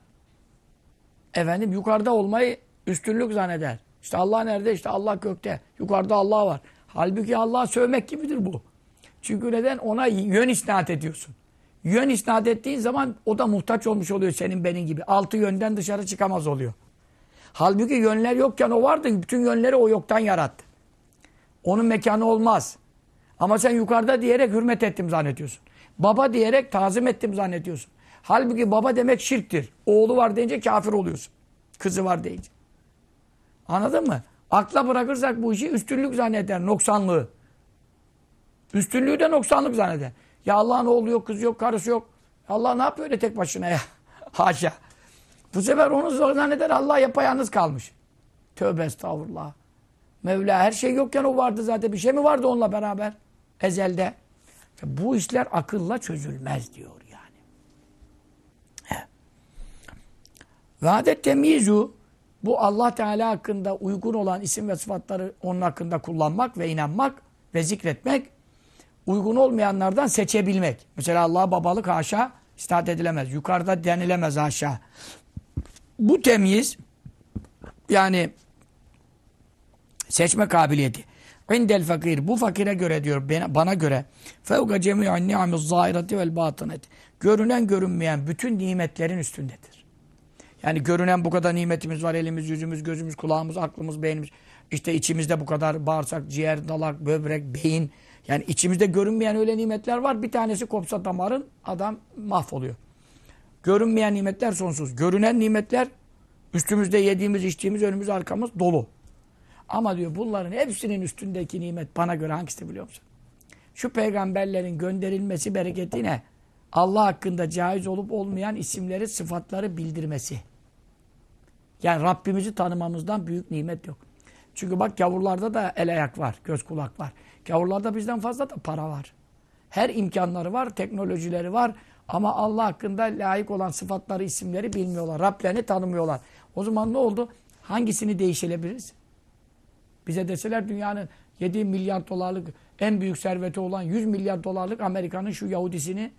efendim yukarıda olmayı üstünlük zanneder. İşte Allah nerede? İşte Allah gökte. Yukarıda Allah var. Halbuki Allah'a sövmek gibidir bu. Çünkü neden? Ona yön isnat ediyorsun. Yön isnat ettiğin zaman o da muhtaç olmuş oluyor senin benim gibi. Altı yönden dışarı çıkamaz oluyor. Halbuki yönler yokken o vardı. Bütün yönleri o yoktan yarattı. Onun mekanı olmaz. Ama sen yukarıda diyerek hürmet ettim zannediyorsun. Baba diyerek tazim ettim zannediyorsun. Halbuki baba demek şirktir. Oğlu var deyince kafir oluyorsun. Kızı var deyince. Anladın mı? Akla bırakırsak bu işi üstünlük zanneder, noksanlığı. Üstünlüğü de noksanlık zanneder. Ya Allah'ın oğlu yok, kızı yok, karısı yok. Allah ne yapıyor öyle tek başına ya? Haşa. Bu sefer onu zanneder Allah yapayalnız kalmış. Tövbe estağfurullah. Mevla her şey yokken o vardı zaten. Bir şey mi vardı onunla beraber? Ezelde. Bu işler akılla çözülmez diyor yani. Ve adet temizu bu Allah Teala hakkında uygun olan isim ve sıfatları onun hakkında kullanmak ve inanmak ve zikretmek uygun olmayanlardan seçebilmek. Mesela Allah'a babalık haşa istat edilemez. Yukarıda denilemez haşa. Bu temyiz yani seçme kabiliyeti. İndel fakir. Bu fakire göre diyor bana göre fevka cemi'un ni'amiz zahireti vel batıneti. Görünen görünmeyen bütün nimetlerin üstündedir. Yani görünen bu kadar nimetimiz var. Elimiz, yüzümüz, gözümüz, kulağımız, aklımız, beynimiz. İşte içimizde bu kadar bağırsak, ciğer, dalak, böbrek, beyin. Yani içimizde görünmeyen öyle nimetler var. Bir tanesi kopsa damarın adam mahvoluyor. Görünmeyen nimetler sonsuz. Görünen nimetler üstümüzde yediğimiz, içtiğimiz, önümüz, arkamız dolu. Ama diyor bunların hepsinin üstündeki nimet bana göre hangisi biliyor musun? Şu peygamberlerin gönderilmesi bereketine Allah hakkında caiz olup olmayan isimleri, sıfatları bildirmesi. Yani Rabbimizi tanımamızdan büyük nimet yok. Çünkü bak gavurlarda da el ayak var, göz kulak var. Gavurlarda bizden fazla da para var. Her imkanları var, teknolojileri var. Ama Allah hakkında layık olan sıfatları, isimleri bilmiyorlar. Rablerini tanımıyorlar. O zaman ne oldu? Hangisini değiştirebiliriz? Bize deseler dünyanın 7 milyar dolarlık en büyük serveti olan 100 milyar dolarlık Amerika'nın şu Yahudisini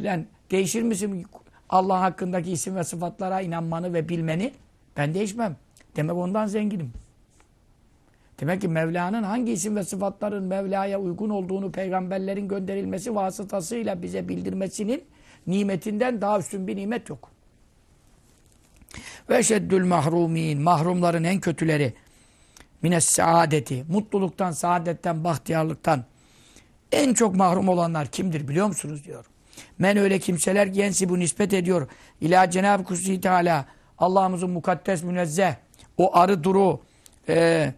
lan değişir misin Allah hakkındaki isim ve sıfatlara inanmanı ve bilmeni? Ben değişmem. Demek ondan zenginim. Demek ki Mevla'nın hangi isim ve sıfatların Mevla'ya uygun olduğunu peygamberlerin gönderilmesi vasıtasıyla bize bildirmesinin nimetinden daha üstün bir nimet yok. Ve şeddül mahrumin, mahrumların en kötüleri mines saadeti, mutluluktan, saadetten, bahtiyarlıktan en çok mahrum olanlar kimdir biliyor musunuz diyor. Men öyle kimseler gensi bu nispet ediyor. İlâ Cenab-ı Kususi Teala Allah'ımızın mukaddes münezzeh o arı duru e,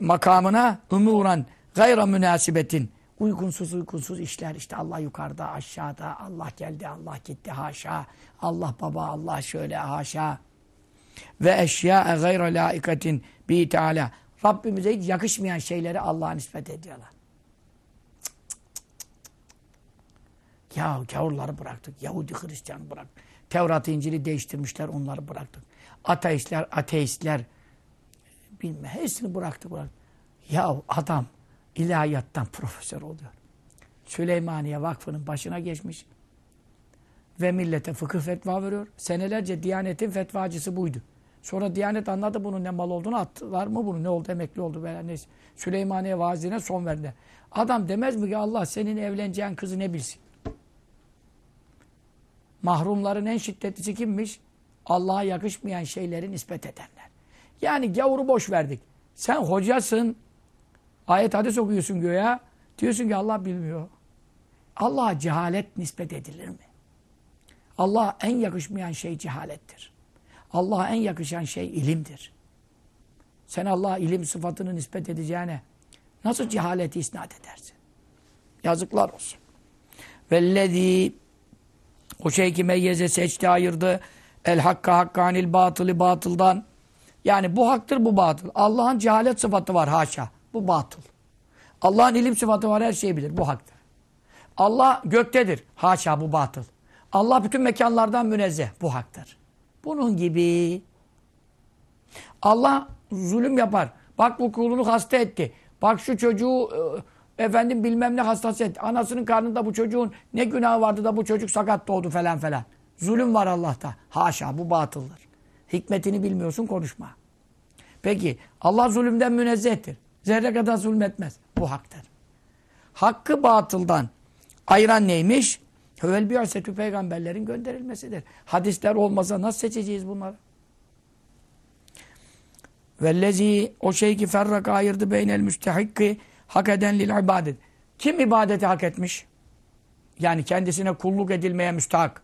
makamına umuran gayra münasibetin Uykunsuz uykunsuz işler işte Allah yukarıda aşağıda Allah geldi Allah gitti haşa Allah baba Allah şöyle haşa ve eşya gayra laikatin bi teala Rabbimize hiç yakışmayan şeyleri Allah'a nispet ediyorlar. Ya gavurları bıraktık. Yahudi Hristiyan bıraktık. Tevrat İncil'i değiştirmişler onları bıraktık. Ateistler, ateistler bilme hepsini bıraktık bıraktık. Ya adam ilahiyattan profesör oluyor. Süleymaniye Vakfı'nın başına geçmiş. Ve millete fıkıh fetva veriyor. Senelerce Diyanet'in fetvacısı buydu. Sonra Diyanet anladı bunun ne mal olduğunu attılar mı bunu ne oldu emekli oldu veya neyse. Süleymaniye vaazine son verdi. Adam demez mi ki Allah senin evleneceğin kızı ne bilsin? Mahrumların en şiddetlisi kimmiş? Allah'a yakışmayan şeyleri nispet edenler. Yani gavuru boş verdik. Sen hocasın. Ayet hadis okuyorsun göğe. Diyorsun ki Allah bilmiyor. Allah'a cehalet nispet edilir mi? Allah'a en yakışmayan şey cehalettir. Allah'a en yakışan şey ilimdir. Sen Allah'a ilim sıfatını nispet edeceğine nasıl cehaleti isnat edersin? Yazıklar olsun. Vellezî o şey ki meyyeze seçti ayırdı. El hakka hakkanil batılı batıldan. Yani bu haktır bu batıl. Allah'ın cehalet sıfatı var haşa. Bu batıl. Allah'ın ilim sıfatı var her şeyi bilir. Bu haktır. Allah göktedir. Haşa bu batıl. Allah bütün mekanlardan münezzeh. Bu haktır. Bunun gibi. Allah zulüm yapar. Bak bu kulunu hasta etti. Bak şu çocuğu e, efendim bilmem ne hastası etti. Anasının karnında bu çocuğun ne günahı vardı da bu çocuk sakat doğdu falan falan. Zulüm var Allah'ta. Haşa bu batıldır. Hikmetini bilmiyorsun konuşma. Peki Allah zulümden münezzehtir. Zerre kadar zulmetmez. Bu haktır. Hakkı batıldan ayıran neymiş? Hövel bi'asetü peygamberlerin gönderilmesidir. Hadisler olmasa nasıl seçeceğiz bunları? Vellezi o şey ki ferraka ayırdı beynel müstehikki hak eden lil ibadet. Kim ibadeti hak etmiş? Yani kendisine kulluk edilmeye müstahak.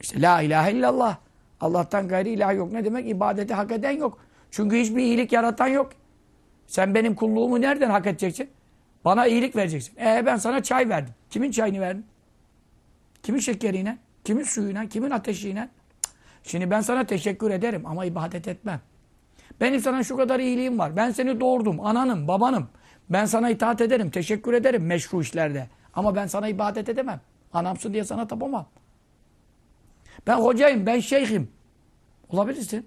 İşte la ilahe illallah. Allah'tan gayri ilah yok. Ne demek? İbadeti hak eden yok. Çünkü hiçbir iyilik yaratan yok. Sen benim kulluğumu nereden hak edeceksin? Bana iyilik vereceksin. E ben sana çay verdim. Kimin çayını verdin? Kimin şekeriyle? Kimin suyuyla? Kimin ateşiyle? Şimdi ben sana teşekkür ederim ama ibadet etmem. Benim sana şu kadar iyiliğim var. Ben seni doğurdum. Ananım, babanım. Ben sana itaat ederim, teşekkür ederim meşru işlerde. Ama ben sana ibadet edemem. Anamsın diye sana tapamam. Ben hocayım, ben şeyhim. Olabilirsin.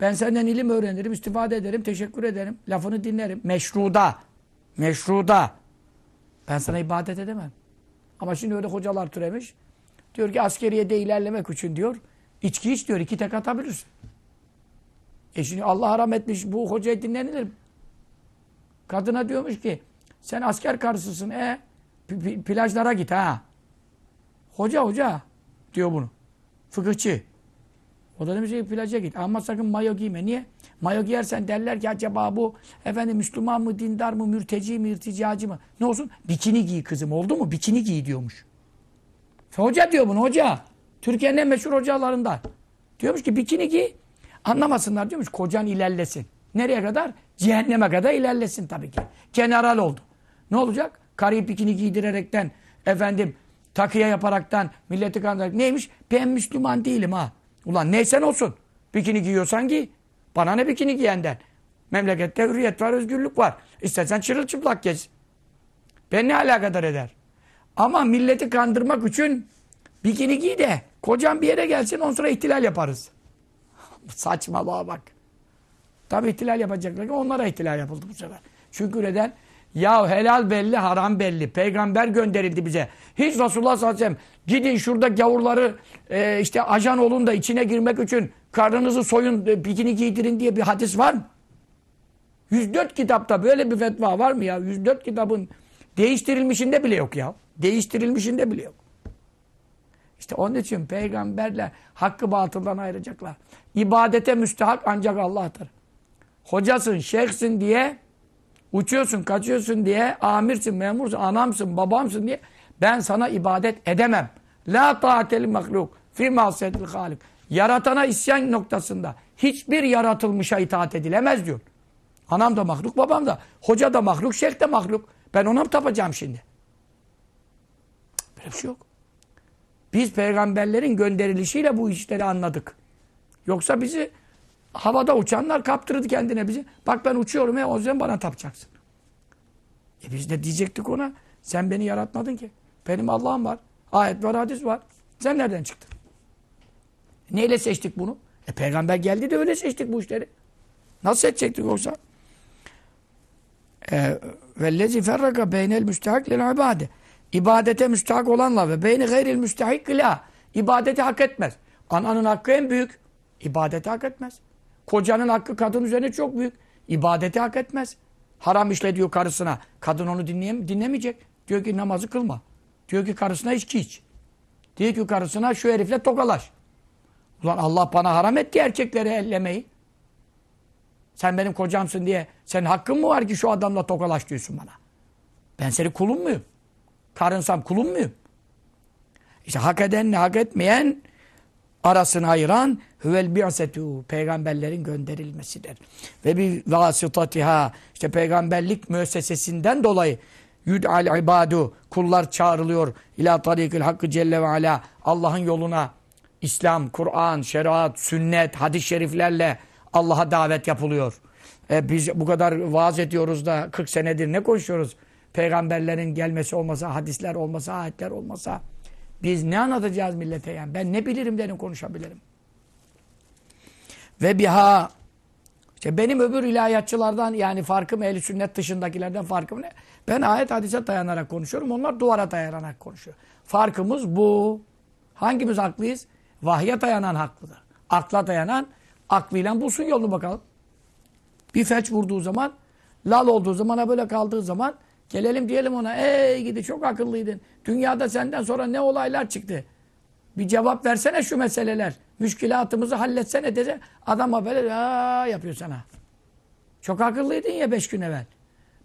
Ben senden ilim öğrenirim, istifade ederim, teşekkür ederim. Lafını dinlerim. Meşruda. Meşruda. Ben sana ibadet edemem. Ama şimdi öyle hocalar türemiş. Diyor ki askeriyede ilerlemek için diyor. içki iç diyor. iki tek atabilirsin. E şimdi Allah haram etmiş. Bu hocayı dinlenilir? Kadına diyormuş ki sen asker karısısın. E plajlara git ha. Hoca hoca diyor bunu. Fıkıhçı. O da demiş ki plaja git. Ama sakın mayo giyme. Niye? Mayo giyersen derler ki acaba bu efendim Müslüman mı, dindar mı, mürteci mi, irticacı mı? Ne olsun? Bikini giy kızım. Oldu mu? Bikini giy diyormuş. Hoca diyor bunu hoca. Türkiye'nin en meşhur hocalarından. Diyormuş ki bikini giy. Anlamasınlar diyormuş. Kocan ilerlesin. Nereye kadar? Cehenneme kadar ilerlesin tabii ki. General oldu. Ne olacak? Karıyı bikini giydirerekten efendim takıya yaparaktan milleti kandırarak neymiş? Ben Müslüman değilim ha. Ulan neysen olsun. Bikini giyiyorsan giy. Bana ne bikini giyenden? Memlekette hürriyet var, özgürlük var. İstersen çırılçıplak gez. Ben ne alakadar eder? Ama milleti kandırmak için bikini giy de kocan bir yere gelsin ondan sonra ihtilal yaparız. Saçmalığa bak. Tabi ihtilal yapacaklar ki onlara ihtilal yapıldı bu sefer. Çünkü neden? Ya helal belli, haram belli. Peygamber gönderildi bize. Hiç Resulullah sallallahu aleyhi ve sellem gidin şurada gavurları e, işte ajan olun da içine girmek için karnınızı soyun, e, bikini giydirin diye bir hadis var mı? 104 kitapta böyle bir fetva var mı ya? 104 kitabın değiştirilmişinde bile yok ya. Değiştirilmişinde bile yok. İşte onun için peygamberler hakkı batıldan ayıracaklar. İbadete müstehak ancak Allah'tır. Hocasın, şeyhsin diye uçuyorsun, kaçıyorsun diye amirsin, memursun, anamsın, babamsın diye ben sana ibadet edemem. La ta'atel mahluk fi masiyetil halik. Yaratana isyan noktasında hiçbir yaratılmışa itaat edilemez diyor. Anam da mahluk, babam da. Hoca da mahluk, şeyh de mahluk. Ben ona mı tapacağım şimdi? Böyle bir şey yok. Biz peygamberlerin gönderilişiyle bu işleri anladık. Yoksa bizi havada uçanlar kaptırdı kendine bizi. Bak ben uçuyorum ya o yüzden bana tapacaksın. E biz de diyecektik ona sen beni yaratmadın ki. Benim Allah'ım var. Ayet var, hadis var. Sen nereden çıktın? Neyle seçtik bunu? E peygamber geldi de öyle seçtik bu işleri. Nasıl seçecektik yoksa? E, Vellezi ferraka beynel müstehak lil ibade. İbadete müstehak olanla ve beyni gayril müstehik la. İbadeti hak etmez. Ananın hakkı en büyük. İbadeti hak etmez. Kocanın hakkı kadın üzerine çok büyük. İbadeti hak etmez. Haram işle diyor karısına. Kadın onu dinleyem dinlemeyecek. Diyor ki namazı kılma. Diyor ki karısına içki iç. Diyor ki karısına şu herifle tokalaş. Ulan Allah bana haram etti erkekleri ellemeyi. Sen benim kocamsın diye senin hakkın mı var ki şu adamla tokalaş diyorsun bana? Ben senin kulun muyum? Karınsam kulun muyum? İşte hak edenle hak etmeyen arasını ayıran huvel bi'setu peygamberlerin gönderilmesidir. Ve bir vasıtatiha işte peygamberlik müessesesinden dolayı yud'al ibadu kullar çağrılıyor ila tarikil hakkı celle ve ala Allah'ın yoluna İslam, Kur'an, şeriat, sünnet, hadis-i şeriflerle Allah'a davet yapılıyor. E biz bu kadar vaaz ediyoruz da 40 senedir ne konuşuyoruz? Peygamberlerin gelmesi olmasa, hadisler olmasa, ayetler olmasa biz ne anlatacağız millete yani? Ben ne bilirim de ne konuşabilirim? Ve biha işte benim öbür ilahiyatçılardan yani farkım ehl sünnet dışındakilerden farkım ne? Ben ayet hadise dayanarak konuşuyorum. Onlar duvara dayanarak konuşuyor. Farkımız bu. Hangimiz haklıyız? Vahye dayanan haklıdır. Akla dayanan aklıyla bulsun yolunu bakalım. Bir felç vurduğu zaman, lal olduğu zaman, böyle kaldığı zaman gelelim diyelim ona ey gidi çok akıllıydın. Dünyada senden sonra ne olaylar çıktı. Bir cevap versene şu meseleler. Müşkilatımızı halletsene dese adama böyle aa yapıyor sana. Çok akıllıydın ya beş gün evvel.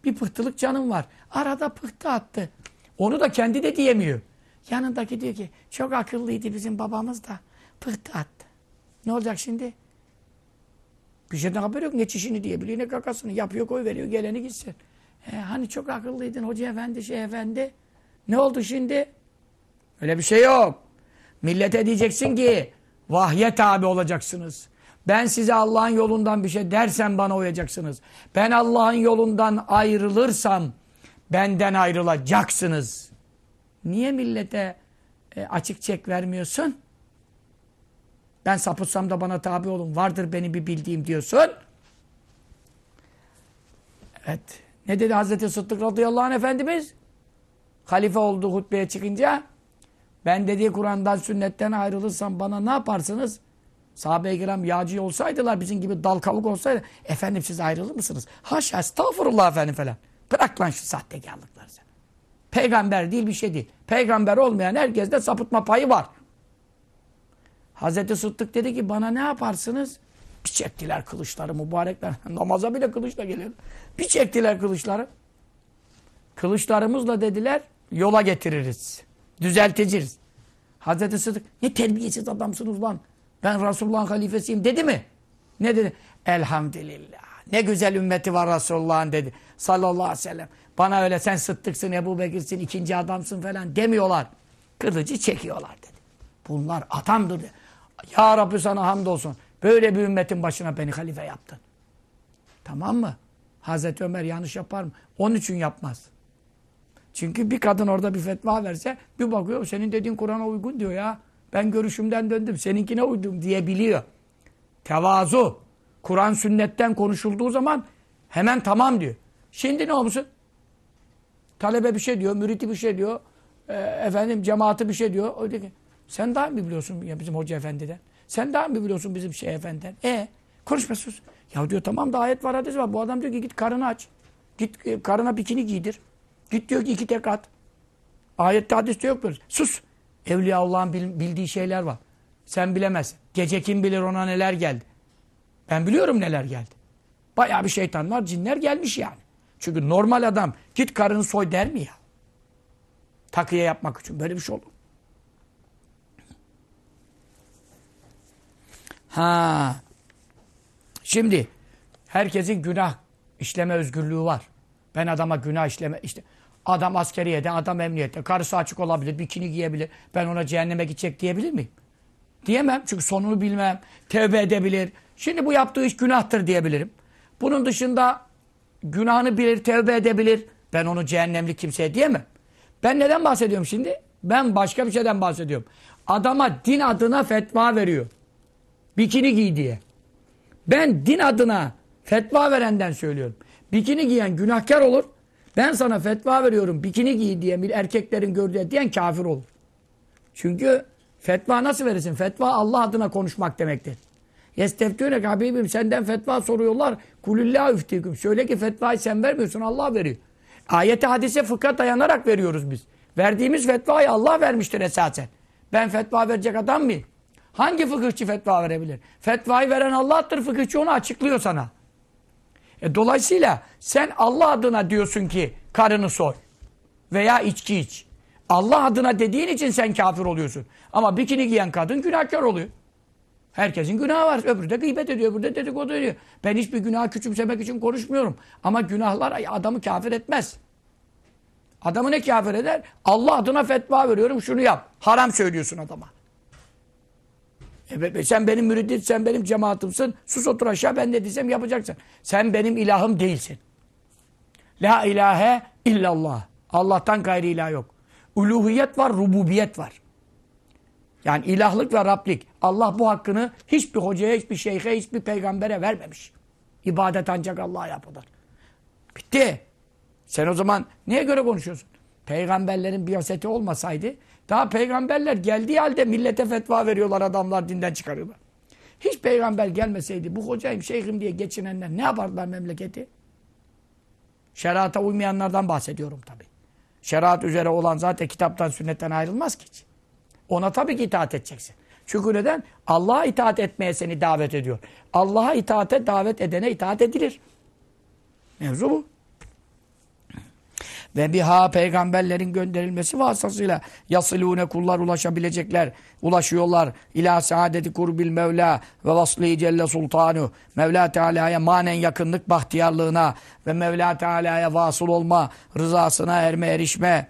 Bir pıhtılık canım var. Arada pıhtı attı. Onu da kendi de diyemiyor. Yanındaki diyor ki çok akıllıydı bizim babamız da pıhtı attı. Ne olacak şimdi? Bir şeyden haber yok. Ne çişini diyebiliyor ne kakasını. Yapıyor koy veriyor geleni gitsin. E, hani çok akıllıydın hoca efendi şey efendi. Ne oldu şimdi? Öyle bir şey yok. Millete diyeceksin ki vahye tabi olacaksınız. Ben size Allah'ın yolundan bir şey dersem bana uyacaksınız. Ben Allah'ın yolundan ayrılırsam benden ayrılacaksınız. Niye millete e, açık çek vermiyorsun? Ben sapıtsam da bana tabi olun. Vardır benim bir bildiğim diyorsun. Evet. Ne dedi Hazreti Sıddık radıyallahu anh Efendimiz? Halife oldu hutbeye çıkınca ben dediği Kur'an'dan sünnetten ayrılırsam bana ne yaparsınız? Sahabe-i kiram yağcı olsaydılar bizim gibi dal kavuk olsaydı efendim siz ayrılır mısınız? Haşa estağfurullah efendim falan. Bırak lan şu sahtekarlıkları sen. Peygamber değil bir şey değil. Peygamber olmayan herkeste sapıtma payı var. Hazreti Sıddık dedi ki bana ne yaparsınız? Bir çektiler kılıçları mübarekler. Namaza bile kılıçla geliyor. Bir çektiler kılıçları. Kılıçlarımızla dediler yola getiririz. Düzelteceğiz. Hazreti Sıddık ne terbiyesiz adamsınız lan. Ben Resulullah'ın halifesiyim dedi mi? Ne dedi? Elhamdülillah. Ne güzel ümmeti var Resulullah'ın dedi. Sallallahu aleyhi ve sellem. Bana öyle sen Sıddık'sın, Ebu Bekir'sin, ikinci adamsın falan demiyorlar. Kılıcı çekiyorlar dedi. Bunlar adamdır. Dedi. Ya Rabbi sana hamdolsun. Böyle bir ümmetin başına beni halife yaptın. Tamam mı? Hazreti Ömer yanlış yapar mı? Onun için yapmaz. Çünkü bir kadın orada bir fetva verse bir bakıyor senin dediğin Kur'an'a uygun diyor ya. Ben görüşümden döndüm seninkine uydum diyebiliyor. Tevazu. Kur'an sünnetten konuşulduğu zaman hemen tamam diyor. Şimdi ne olmuşsun? Talebe bir şey diyor, müriti bir şey diyor, e, efendim cemaati bir şey diyor. O diyor ki, sen daha mı biliyorsun ya bizim hoca efendiden? Sen daha mı biliyorsun bizim şey efendiden? E konuşma sus. Ya diyor tamam da ayet var hadis var. Bu adam diyor ki git karını aç. Git e, karına bikini giydir. Git diyor ki iki tek at. Ayette hadiste yok böyle. Sus. Evliya Allah'ın bildiği şeyler var. Sen bilemezsin. Gece kim bilir ona neler geldi. Ben biliyorum neler geldi. Bayağı bir şeytan var. Cinler gelmiş yani. Çünkü normal adam git karını soy der mi ya? Takıya yapmak için. Böyle bir şey olur. Ha. Şimdi herkesin günah işleme özgürlüğü var. Ben adama günah işleme işte adam askeriyede, adam emniyette, karısı açık olabilir, bikini giyebilir. Ben ona cehenneme gidecek diyebilir miyim? Diyemem çünkü sonunu bilmem. Tevbe edebilir. Şimdi bu yaptığı iş günahtır diyebilirim. Bunun dışında günahını bilir, tevbe edebilir. Ben onu cehennemlik kimseye diyemem. Ben neden bahsediyorum şimdi? Ben başka bir şeyden bahsediyorum. Adama din adına fetva veriyor. Bikini giy diye. Ben din adına fetva verenden söylüyorum. Bikini giyen günahkar olur. Ben sana fetva veriyorum bikini giy diye erkeklerin gördüğü diyen kafir olur. Çünkü fetva nasıl verirsin? Fetva Allah adına konuşmak demektir. Yesteftünek Habibim senden fetva soruyorlar. Kulillah üftiküm. Söyle ki fetvayı sen vermiyorsun Allah veriyor. Ayete hadise fıkha dayanarak veriyoruz biz. Verdiğimiz fetvayı Allah vermiştir esasen. Ben fetva verecek adam mıyım? Hangi fıkıhçı fetva verebilir? Fetvayı veren Allah'tır. Fıkıhçı onu açıklıyor sana. E, dolayısıyla sen Allah adına diyorsun ki karını soy. Veya içki iç. Allah adına dediğin için sen kafir oluyorsun. Ama bikini giyen kadın günahkar oluyor. Herkesin günahı var. Öbürü de gıybet ediyor, öbürü de dedikodu ediyor. Ben hiçbir günah küçümsemek için konuşmuyorum. Ama günahlar adamı kafir etmez. Adamı ne kafir eder? Allah adına fetva veriyorum şunu yap. Haram söylüyorsun adama. E, sen benim müridim, sen benim cemaatimsin. Sus otur aşağı ben ne desem yapacaksın. Sen benim ilahım değilsin. La ilahe illallah. Allah'tan gayri ilah yok. Uluhiyet var, rububiyet var. Yani ilahlık ve Rablik. Allah bu hakkını hiçbir hocaya, hiçbir şeyhe, hiçbir peygambere vermemiş. İbadet ancak Allah'a yapılır. Bitti. Sen o zaman neye göre konuşuyorsun? Peygamberlerin biyoseti olmasaydı daha peygamberler geldiği halde millete fetva veriyorlar adamlar dinden çıkarıyorlar. Hiç peygamber gelmeseydi bu hocayım şeyhim diye geçinenler ne yaparlar memleketi? Şerata uymayanlardan bahsediyorum tabi. Şeriat üzere olan zaten kitaptan sünnetten ayrılmaz ki. Ona tabii ki itaat edeceksin. Çünkü neden? Allah'a itaat etmeye seni davet ediyor. Allah'a itaate davet edene itaat edilir. Mevzu bu. Ve biha peygamberlerin gönderilmesi vasıtasıyla yasılune kullar ulaşabilecekler. Ulaşıyorlar. İlâ saadeti kurbil mevla ve vaslı celle sultanu. Mevla Teala'ya manen yakınlık bahtiyarlığına ve Mevla Teala'ya vasıl olma, rızasına erme erişme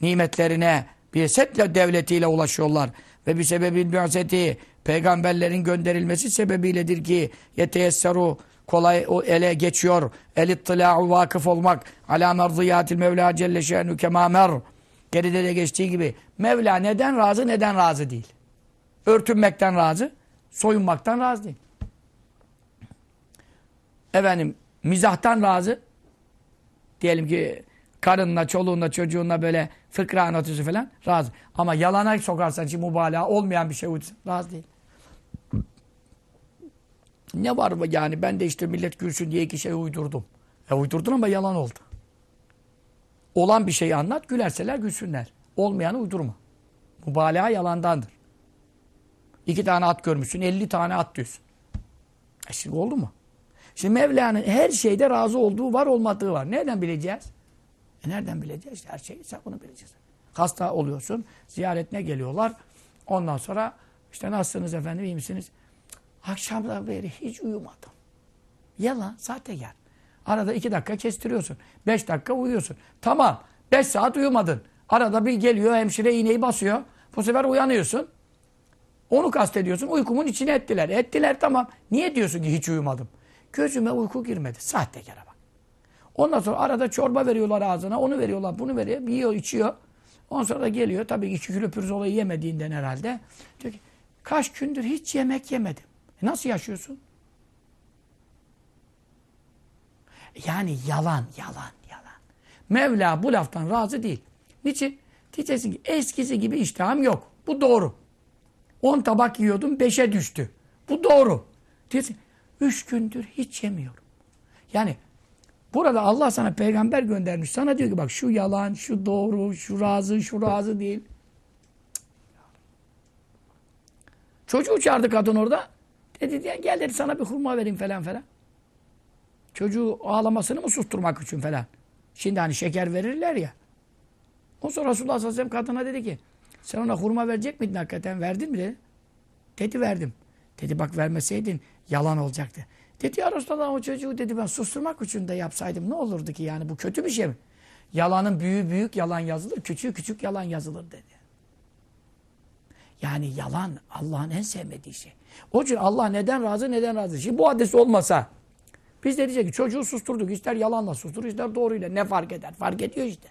nimetlerine bir setle devletiyle ulaşıyorlar. Ve bir sebebin bü'seti peygamberlerin gönderilmesi sebebiyledir ki yeteyesseru kolay o ele geçiyor. Elittilâ'u vakıf olmak. Alâ merziyatil Mevla Celle Şe'nü kemâmer. Geride de geçtiği gibi. Mevla neden razı neden razı değil. Örtünmekten razı. Soyunmaktan razı değil. Efendim mizahtan razı. Diyelim ki karınla, çoluğunla, çocuğunla böyle fıkra anlatıyorsun falan razı. Ama yalana sokarsan şimdi mübalağa olmayan bir şey razı değil. Ne var mı yani ben de işte millet gülsün diye iki şey uydurdum. E uydurdun ama yalan oldu. Olan bir şeyi anlat gülerseler gülsünler. Olmayanı uydurma. Mübalağa yalandandır. İki tane at görmüşsün, elli tane at diyorsun. E şimdi oldu mu? Şimdi Mevla'nın her şeyde razı olduğu var, olmadığı var. Nereden bileceğiz? E nereden bileceğiz? Her şeyi bunu bileceğiz. Hasta oluyorsun, ziyaretine geliyorlar. Ondan sonra işte nasılsınız efendim, iyi misiniz? Akşamdan beri hiç uyumadım. Yalan, sahtekar. Arada iki dakika kestiriyorsun. Beş dakika uyuyorsun. Tamam, beş saat uyumadın. Arada bir geliyor, hemşire iğneyi basıyor. Bu sefer uyanıyorsun. Onu kastediyorsun. Uykumun içine ettiler. Ettiler tamam. Niye diyorsun ki hiç uyumadım? Gözüme uyku girmedi. Sahtekara bak. Ondan sonra arada çorba veriyorlar ağzına. Onu veriyorlar, bunu veriyor. Yiyor, içiyor. Ondan sonra da geliyor. Tabii iki kilo pirzolayı yemediğinden herhalde. Diyor ki kaç gündür hiç yemek yemedim. E nasıl yaşıyorsun? Yani yalan, yalan, yalan. Mevla bu laftan razı değil. Niçin? Diyeceksin ki eskisi gibi iştahım yok. Bu doğru. On tabak yiyordum, beşe düştü. Bu doğru. Diyeceksin, üç gündür hiç yemiyorum. Yani burada Allah sana peygamber göndermiş. Sana diyor ki bak şu yalan, şu doğru, şu razı, şu razı değil. Çocuğu çağırdı kadın orada. Dedi diye gel dedi sana bir hurma vereyim falan falan. Çocuğu ağlamasını mı susturmak için falan. Şimdi hani şeker verirler ya. O sonra Resulullah sallallahu aleyhi ve sellem kadına dedi ki sen ona hurma verecek miydin hakikaten verdin mi dedi. Dedi verdim. Dedi bak vermeseydin yalan olacaktı. Dedi ya Resulallah o çocuğu dedi ben susturmak için de yapsaydım ne olurdu ki yani bu kötü bir şey mi? Yalanın büyüğü büyük yalan yazılır, küçüğü küçük yalan yazılır dedi. Yani yalan Allah'ın en sevmediği şey. O için Allah neden razı neden razı. Şimdi bu hadis olmasa biz de diyecek ki çocuğu susturduk. ister yalanla sustur ister doğruyla. Ne fark eder? Fark ediyor işte.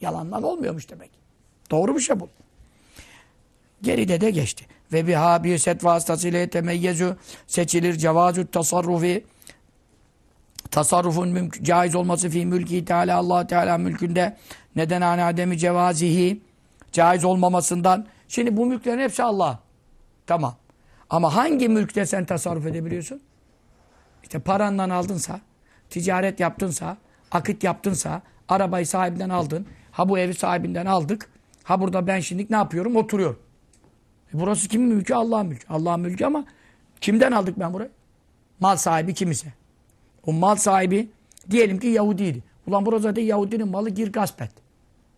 Yalandan olmuyormuş demek. Doğru bir şey bu. Geride de geçti. Ve biha bir set vasıtasıyla temeyyezu seçilir cevazu tasarrufi tasarrufun mümkün, caiz olması fi mülki Teala Allah Teala mülkünde neden ani ademi cevazihi caiz olmamasından. Şimdi bu mülklerin hepsi Allah. Tamam. Ama hangi mülkte sen tasarruf edebiliyorsun? İşte parandan aldınsa, ticaret yaptınsa, akit yaptınsa, arabayı sahibinden aldın. Ha bu evi sahibinden aldık. Ha burada ben şimdi ne yapıyorum? Oturuyorum. E burası kimin mülkü? Allah'ın mülkü. Allah'ın mülkü ama kimden aldık ben burayı? Mal sahibi kim ise. O mal sahibi diyelim ki Yahudiydi. Ulan burası zaten Yahudinin malı gir gasp et.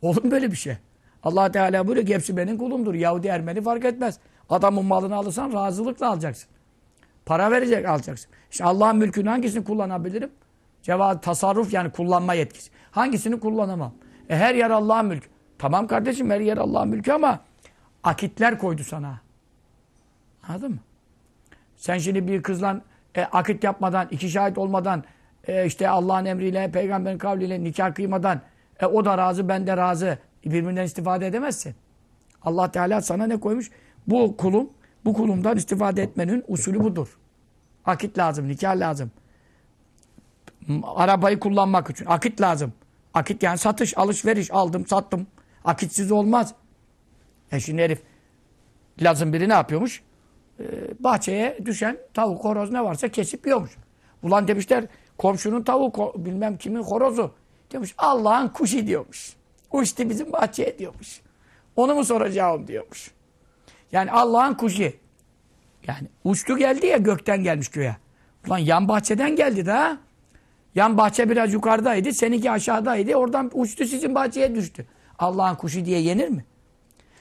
Olur mu böyle bir şey? allah Teala buyuruyor ki hepsi benim kulumdur. Yahudi Ermeni fark etmez. Adamın malını alırsan razılıkla alacaksın. Para verecek alacaksın. İşte Allah'ın mülkünün hangisini kullanabilirim? Cevap tasarruf yani kullanma yetkisi. Hangisini kullanamam? E her yer Allah'ın mülkü. Tamam kardeşim her yer Allah'ın mülkü ama akitler koydu sana. Anladın mı? Sen şimdi bir kızla e, akit yapmadan, iki şahit olmadan, e, işte Allah'ın emriyle, peygamberin kavliyle nikah kıymadan, e, o da razı, ben de razı. Birbirinden istifade edemezsin. Allah Teala sana ne koymuş? Bu kulum, bu kulumdan istifade etmenin usulü budur. Akit lazım, nikah lazım. Arabayı kullanmak için akit lazım. Akit yani satış, alışveriş aldım, sattım. Akitsiz olmaz. E şimdi herif lazım biri ne yapıyormuş? Ee, bahçeye düşen tavuk, horoz ne varsa kesip yiyormuş. Ulan demişler komşunun tavuğu, bilmem kimin horozu. Demiş Allah'ın kuşu diyormuş. Uçtu bizim bahçeye diyormuş. Onu mu soracağım diyormuş. Yani Allah'ın kuşu. Yani uçtu geldi ya gökten gelmiş köye. Ulan yan bahçeden geldi de Yan bahçe biraz yukarıdaydı. Seninki aşağıdaydı. Oradan uçtu sizin bahçeye düştü. Allah'ın kuşu diye yenir mi?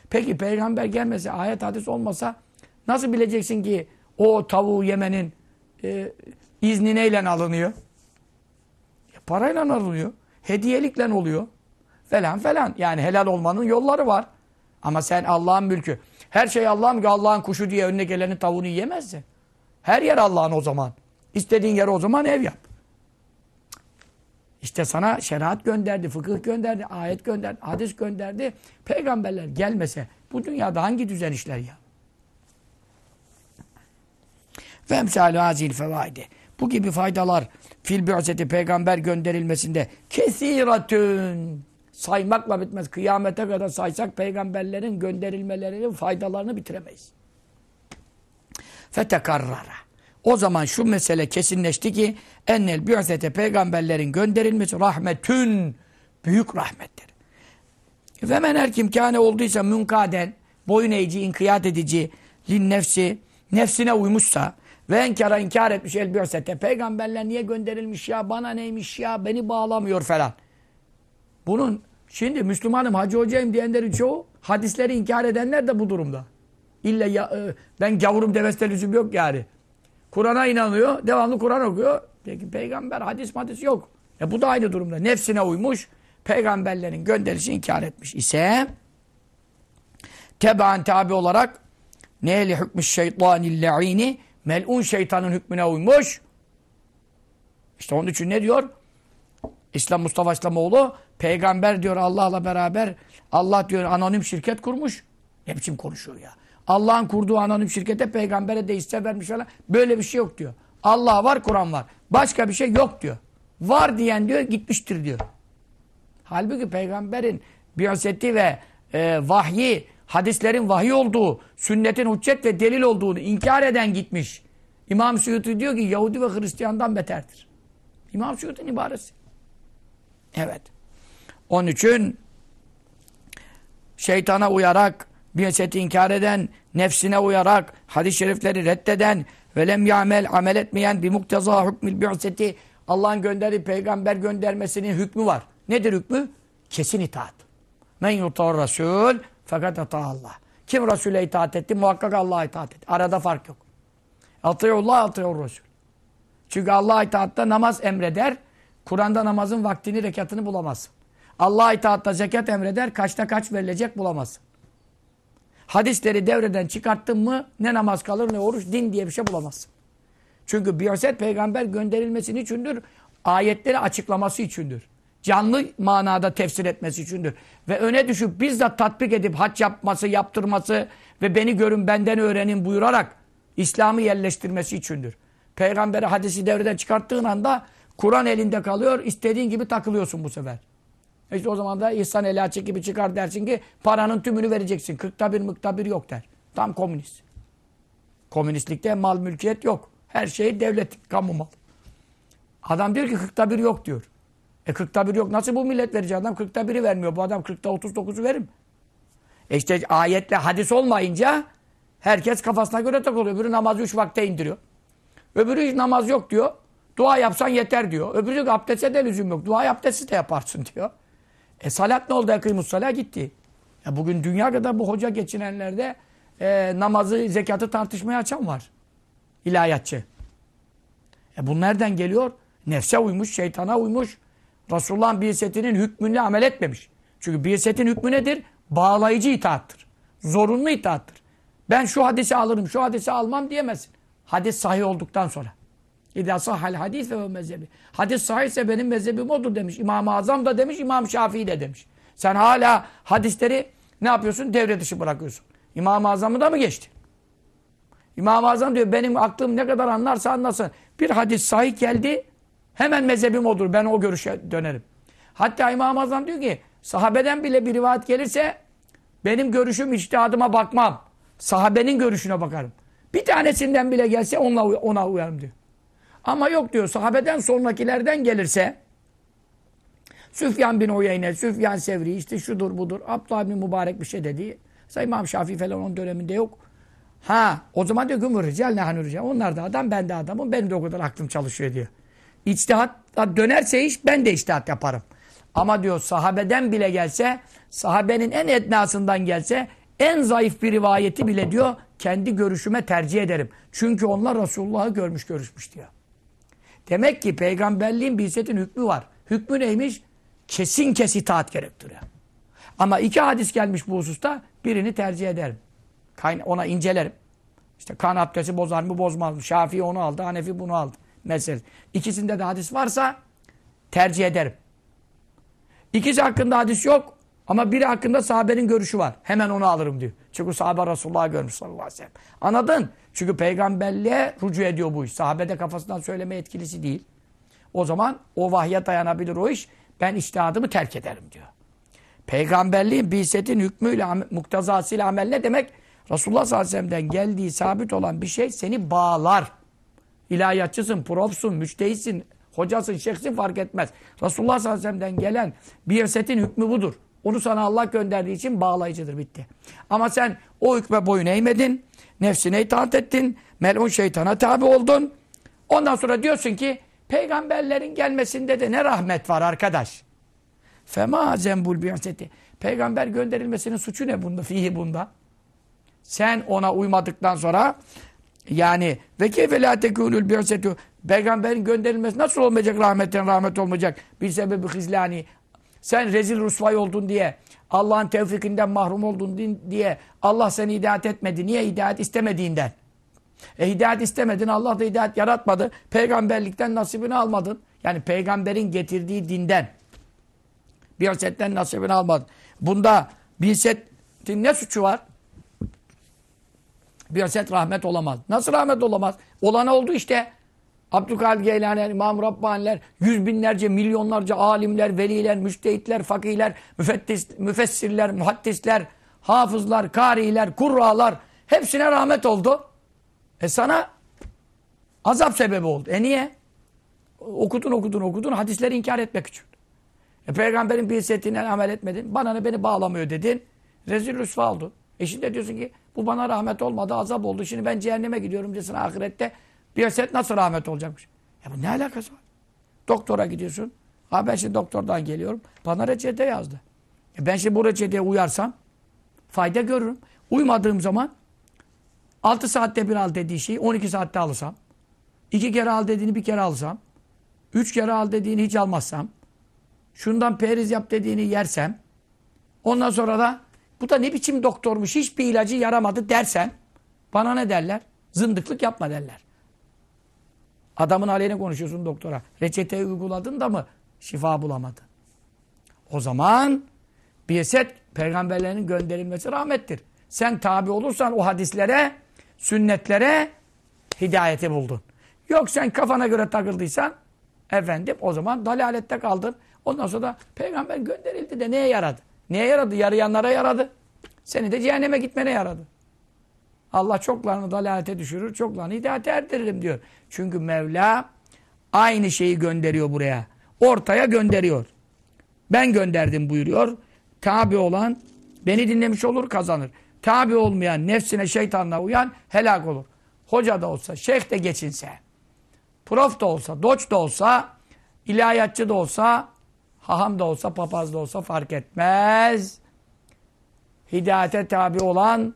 Peki peygamber gelmese, ayet hadis olmasa nasıl bileceksin ki o tavuğu yemenin e, izni neyle alınıyor? E, parayla alınıyor. Hediyelikle oluyor. Falan falan. Yani helal olmanın yolları var. Ama sen Allah'ın mülkü. Her şey Allah'ın. Allah'ın kuşu diye önüne gelenin tavuğunu yiyemezsin. Her yer Allah'ın o zaman. İstediğin yere o zaman ev yap. İşte sana şeriat gönderdi, fıkıh gönderdi, ayet gönderdi, hadis gönderdi. Peygamberler gelmese bu dünyada hangi düzen işler ya? Ve azil fevaide. Bu gibi faydalar fil bi'seti peygamber gönderilmesinde kesiratün saymakla bitmez. Kıyamete kadar saysak peygamberlerin gönderilmelerinin faydalarını bitiremeyiz. Fetekarrara. O zaman şu mesele kesinleşti ki ennel bi'sete peygamberlerin gönderilmesi rahmetün büyük rahmettir. Ve men her kim kâne olduysa münkaden boyun eğici, inkiyat edici lin nefsi nefsine uymuşsa ve enkara inkar etmiş el bi'sete peygamberler niye gönderilmiş ya bana neymiş ya beni bağlamıyor falan. Bunun şimdi Müslümanım hacı hocayım diyenlerin çoğu hadisleri inkar edenler de bu durumda. İlla ya, e, ben gavurum deveste lüzum yok yani. Kur'an'a inanıyor, devamlı Kur'an okuyor. Peki peygamber hadis hadis yok. E bu da aynı durumda. Nefsine uymuş, peygamberlerin gönderişi inkar etmiş ise tebaan tabi olarak nehli hükmü şeytanil le'ini mel'un şeytanın hükmüne uymuş. İşte onun için ne diyor? İslam Mustafa İslamoğlu peygamber diyor Allah'la beraber Allah diyor anonim şirket kurmuş. Ne biçim konuşuyor ya? Allah'ın kurduğu anonim şirkete peygambere de hisse vermiş falan. Böyle bir şey yok diyor. Allah var, Kur'an var. Başka bir şey yok diyor. Var diyen diyor gitmiştir diyor. Halbuki peygamberin biyoseti ve e, vahyi, hadislerin vahiy olduğu, sünnetin hüccet ve delil olduğunu inkar eden gitmiş. İmam Suyuti diyor ki Yahudi ve Hristiyandan beterdir. İmam Suyuti'nin ibaresi. Evet. Onun için şeytana uyarak bi'seti inkar eden, nefsine uyarak hadis-i şerifleri reddeden ve lem ya'mel amel etmeyen bir muktaza hükmül bi'seti Allah'ın gönderdiği peygamber göndermesinin hükmü var. Nedir hükmü? Kesin itaat. Men yutar Resul fakat ata Allah. Kim Resul'e itaat etti? Muhakkak Allah'a itaat etti. Arada fark yok. Atıyullah, atıyur Resul. Çünkü Allah itaatta namaz emreder. Kur'an'da namazın vaktini, rekatını bulamazsın. Allah itaatta zekat emreder. Kaçta kaç verilecek bulamazsın. Hadisleri devreden çıkarttın mı ne namaz kalır ne oruç din diye bir şey bulamazsın. Çünkü biyoset peygamber gönderilmesi içindir. Ayetleri açıklaması içindir. Canlı manada tefsir etmesi içindir. Ve öne düşüp bizzat tatbik edip hac yapması, yaptırması ve beni görün benden öğrenin buyurarak İslam'ı yerleştirmesi içindir. Peygamberi hadisi devreden çıkarttığın anda Kur'an elinde kalıyor. istediğin gibi takılıyorsun bu sefer. İşte o zaman da İhsan Elaçı gibi çıkar dersin ki paranın tümünü vereceksin. Kırkta bir mıkta bir yok der. Tam komünist. Komünistlikte mal mülkiyet yok. Her şey devlet, kamu mal. Adam diyor ki kırkta bir yok diyor. E kırkta bir yok. Nasıl bu millet verecek? Adam kırkta biri vermiyor. Bu adam kırkta otuz dokuzu verir mi? E işte ayetle hadis olmayınca herkes kafasına göre takılıyor. Öbürü namazı üç vakte indiriyor. Öbürü namaz yok diyor. Dua yapsan yeter diyor. Öbürü diyor abdeste de lüzum yok. Dua abdesti de yaparsın diyor. E salat ne oldu? Ekîmus salat gitti. Ya bugün dünya kadar bu hoca geçinenlerde e, namazı, zekatı tartışmaya açan var. İlahiyatçı. E bu nereden geliyor? Nefse uymuş, şeytana uymuş. Resulullah'ın biisetinin hükmünü amel etmemiş. Çünkü biisetin hükmü nedir? Bağlayıcı itaattır. Zorunlu itaattır. Ben şu hadisi alırım, şu hadisi almam diyemezsin. Hadis sahih olduktan sonra. İdâ sahhal hadis ve mezhebi. Hadis sahihse benim mezhebim odur demiş. İmam-ı Azam da demiş, İmam Şafii de demiş. Sen hala hadisleri ne yapıyorsun? Devre dışı bırakıyorsun. İmam-ı Azam'ı da mı geçti? İmam-ı Azam diyor benim aklım ne kadar anlarsa anlasın. Bir hadis sahih geldi hemen mezhebim odur. Ben o görüşe dönerim. Hatta İmam-ı Azam diyor ki sahabeden bile bir rivayet gelirse benim görüşüm içtihadıma bakmam. Sahabenin görüşüne bakarım. Bir tanesinden bile gelse ona, ona uyarım diyor. Ama yok diyor sahabeden sonrakilerden gelirse Süfyan bin Uyeyne, Süfyan Sevri işte şudur budur. Abdullah bin Mübarek bir şey dedi. Mesela İmam Şafii falan onun döneminde yok. Ha o zaman diyor gümür rical nehanü rical. Onlar da adam ben de adamım. Benim de o kadar aklım çalışıyor diyor. İçtihat dönerse iş ben de içtihat yaparım. Ama diyor sahabeden bile gelse sahabenin en etnasından gelse en zayıf bir rivayeti bile diyor kendi görüşüme tercih ederim. Çünkü onlar Resulullah'ı görmüş görüşmüş diyor. Demek ki peygamberliğin bir hükmü var. Hükmü neymiş? Kesin kes itaat gerektiriyor. Ama iki hadis gelmiş bu hususta birini tercih ederim. Ona incelerim. İşte kan abdesti bozar mı bozmaz mı? Şafii onu aldı, Hanefi bunu aldı. Mesela ikisinde de hadis varsa tercih ederim. İkisi hakkında hadis yok ama biri hakkında sahabenin görüşü var. Hemen onu alırım diyor. Çünkü sahabe Resulullah'ı görmüş sallallahu aleyhi ve sellem. Anladın? Çünkü peygamberliğe rücu ediyor bu iş. Sahabede kafasından söyleme etkilisi değil. O zaman o vahye dayanabilir o iş. Ben iştihadımı terk ederim diyor. Peygamberliğin bisetin hükmüyle, muktazasıyla amel ne demek? Resulullah sallallahu aleyhi ve sellem'den geldiği sabit olan bir şey seni bağlar. İlahiyatçısın, profsun, müştehitsin, hocasın, şeyhsin fark etmez. Resulullah sallallahu aleyhi ve sellem'den gelen bir setin hükmü budur. Onu sana Allah gönderdiği için bağlayıcıdır, bitti. Ama sen o hükme boyun eğmedin, nefsine itaat ettin, melun şeytana tabi oldun. Ondan sonra diyorsun ki, peygamberlerin gelmesinde de ne rahmet var arkadaş. Fema zembul bi'seti. Peygamber gönderilmesinin suçu ne bunda, fihi bunda? Sen ona uymadıktan sonra yani ve keyfe la tekunul bi'setu peygamberin gönderilmesi nasıl olmayacak rahmetten rahmet olmayacak bir sebebi hizlani sen rezil rusvay oldun diye Allah'ın tevfikinden mahrum oldun diye Allah seni hidayet etmedi. Niye hidayet istemediğinden? E hidayet istemedin. Allah da hidayet yaratmadı. Peygamberlikten nasibini almadın. Yani peygamberin getirdiği dinden bir setten nasibini almadın. Bunda bir setin ne suçu var? Bir set rahmet olamaz. Nasıl rahmet olamaz? Olan oldu işte. Abdülkadir Geylani, İmam Rabbaniler, yüz binlerce, milyonlarca alimler, veliler, müştehitler, fakihler, müfettis, müfessirler, muhaddisler, hafızlar, kariler, kurralar hepsine rahmet oldu. E sana azap sebebi oldu. E niye? Okudun okudun okudun hadisleri inkar etmek için. E peygamberin bir setinden amel etmedin. Bana ne beni bağlamıyor dedin. Rezil rüsva oldu. E şimdi diyorsun ki bu bana rahmet olmadı azap oldu. Şimdi ben cehenneme gidiyorum diyorsun ahirette. Bir set nasıl rahmet olacakmış? Ya bu ne alakası var? Doktora gidiyorsun. Ha ben şimdi doktordan geliyorum. Bana reçete yazdı. E ben şimdi bu reçeteye uyarsam fayda görürüm. Uymadığım zaman 6 saatte bir al dediği şeyi 12 saatte alırsam iki kere al dediğini bir kere alsam, üç kere al dediğini hiç almazsam, şundan periz yap dediğini yersem, ondan sonra da bu da ne biçim doktormuş hiçbir ilacı yaramadı dersem, bana ne derler? Zındıklık yapma derler. Adamın aleyhine konuşuyorsun doktora. Reçeteyi uyguladın da mı şifa bulamadın? O zaman bir set peygamberlerin gönderilmesi rahmettir. Sen tabi olursan o hadislere, sünnetlere hidayeti buldun. Yok sen kafana göre takıldıysan efendim o zaman dalalette kaldın. Ondan sonra da peygamber gönderildi de neye yaradı? Neye yaradı? Yarayanlara yaradı. Seni de cehenneme gitmene yaradı. Allah çoklarını dalalete düşürür, çoklarını hidayete erdiririm diyor. Çünkü Mevla aynı şeyi gönderiyor buraya. Ortaya gönderiyor. Ben gönderdim buyuruyor. Tabi olan beni dinlemiş olur kazanır. Tabi olmayan, nefsine şeytanla uyan helak olur. Hoca da olsa, şeyh de geçinse, prof da olsa, doç da olsa, ilahiyatçı da olsa, haham da olsa, papaz da olsa fark etmez. Hidayete tabi olan,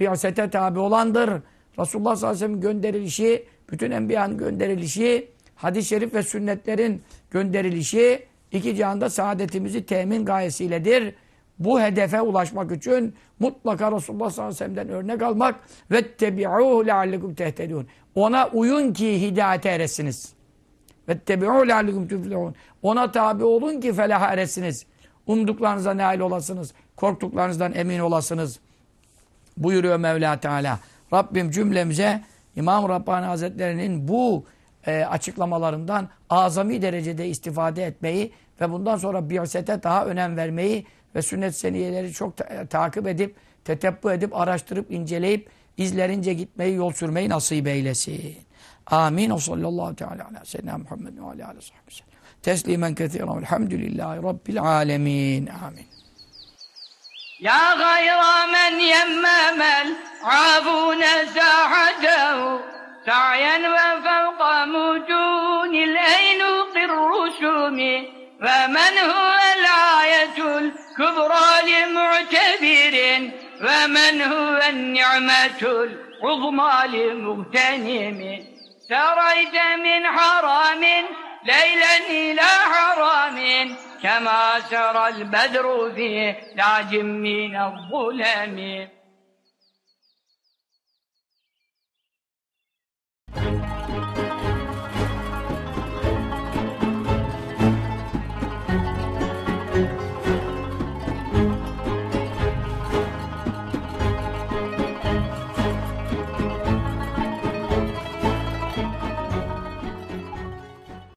bi'sete tabi olandır. Resulullah sallallahu aleyhi ve sellem gönderilişi, bütün enbiyanın gönderilişi, hadis-i şerif ve sünnetlerin gönderilişi, iki cihanda saadetimizi temin gayesiyledir. Bu hedefe ulaşmak için mutlaka Resulullah sallallahu aleyhi ve sellem'den örnek almak ve tebi'uhu leallekum tehtedun. Ona uyun ki hidayete eresiniz. Ve tebi'uhu leallekum tuflihun. Ona tabi olun ki felaha eresiniz. Umduklarınıza nail olasınız. Korktuklarınızdan emin olasınız. Buyuruyor Mevla Teala. Rabbim cümlemize İmam Rabbani Hazretleri'nin bu e, açıklamalarından azami derecede istifade etmeyi ve bundan sonra bi'sete daha önem vermeyi ve sünnet seniyeleri çok ta takip edip, tetebbu edip, araştırıp, inceleyip, izlerince gitmeyi, yol sürmeyi nasip eylesin. Amin. O sallallahu teala ala seyyidina Muhammed ve aleyhi ve sellem. Teslimen kethiren. Elhamdülillahi Rabbil alemin. Amin. يا غير من يمم العافون ساحته سعيا وفوق مجون الأينوق الرسوم. فمن هو الآية الكبرى لمعتبر؟ ومن هو النعمة العظمى لمغتنم؟ سريت من حرام ليلا إلى حرام. كما سرى البدر في لعج من الظلم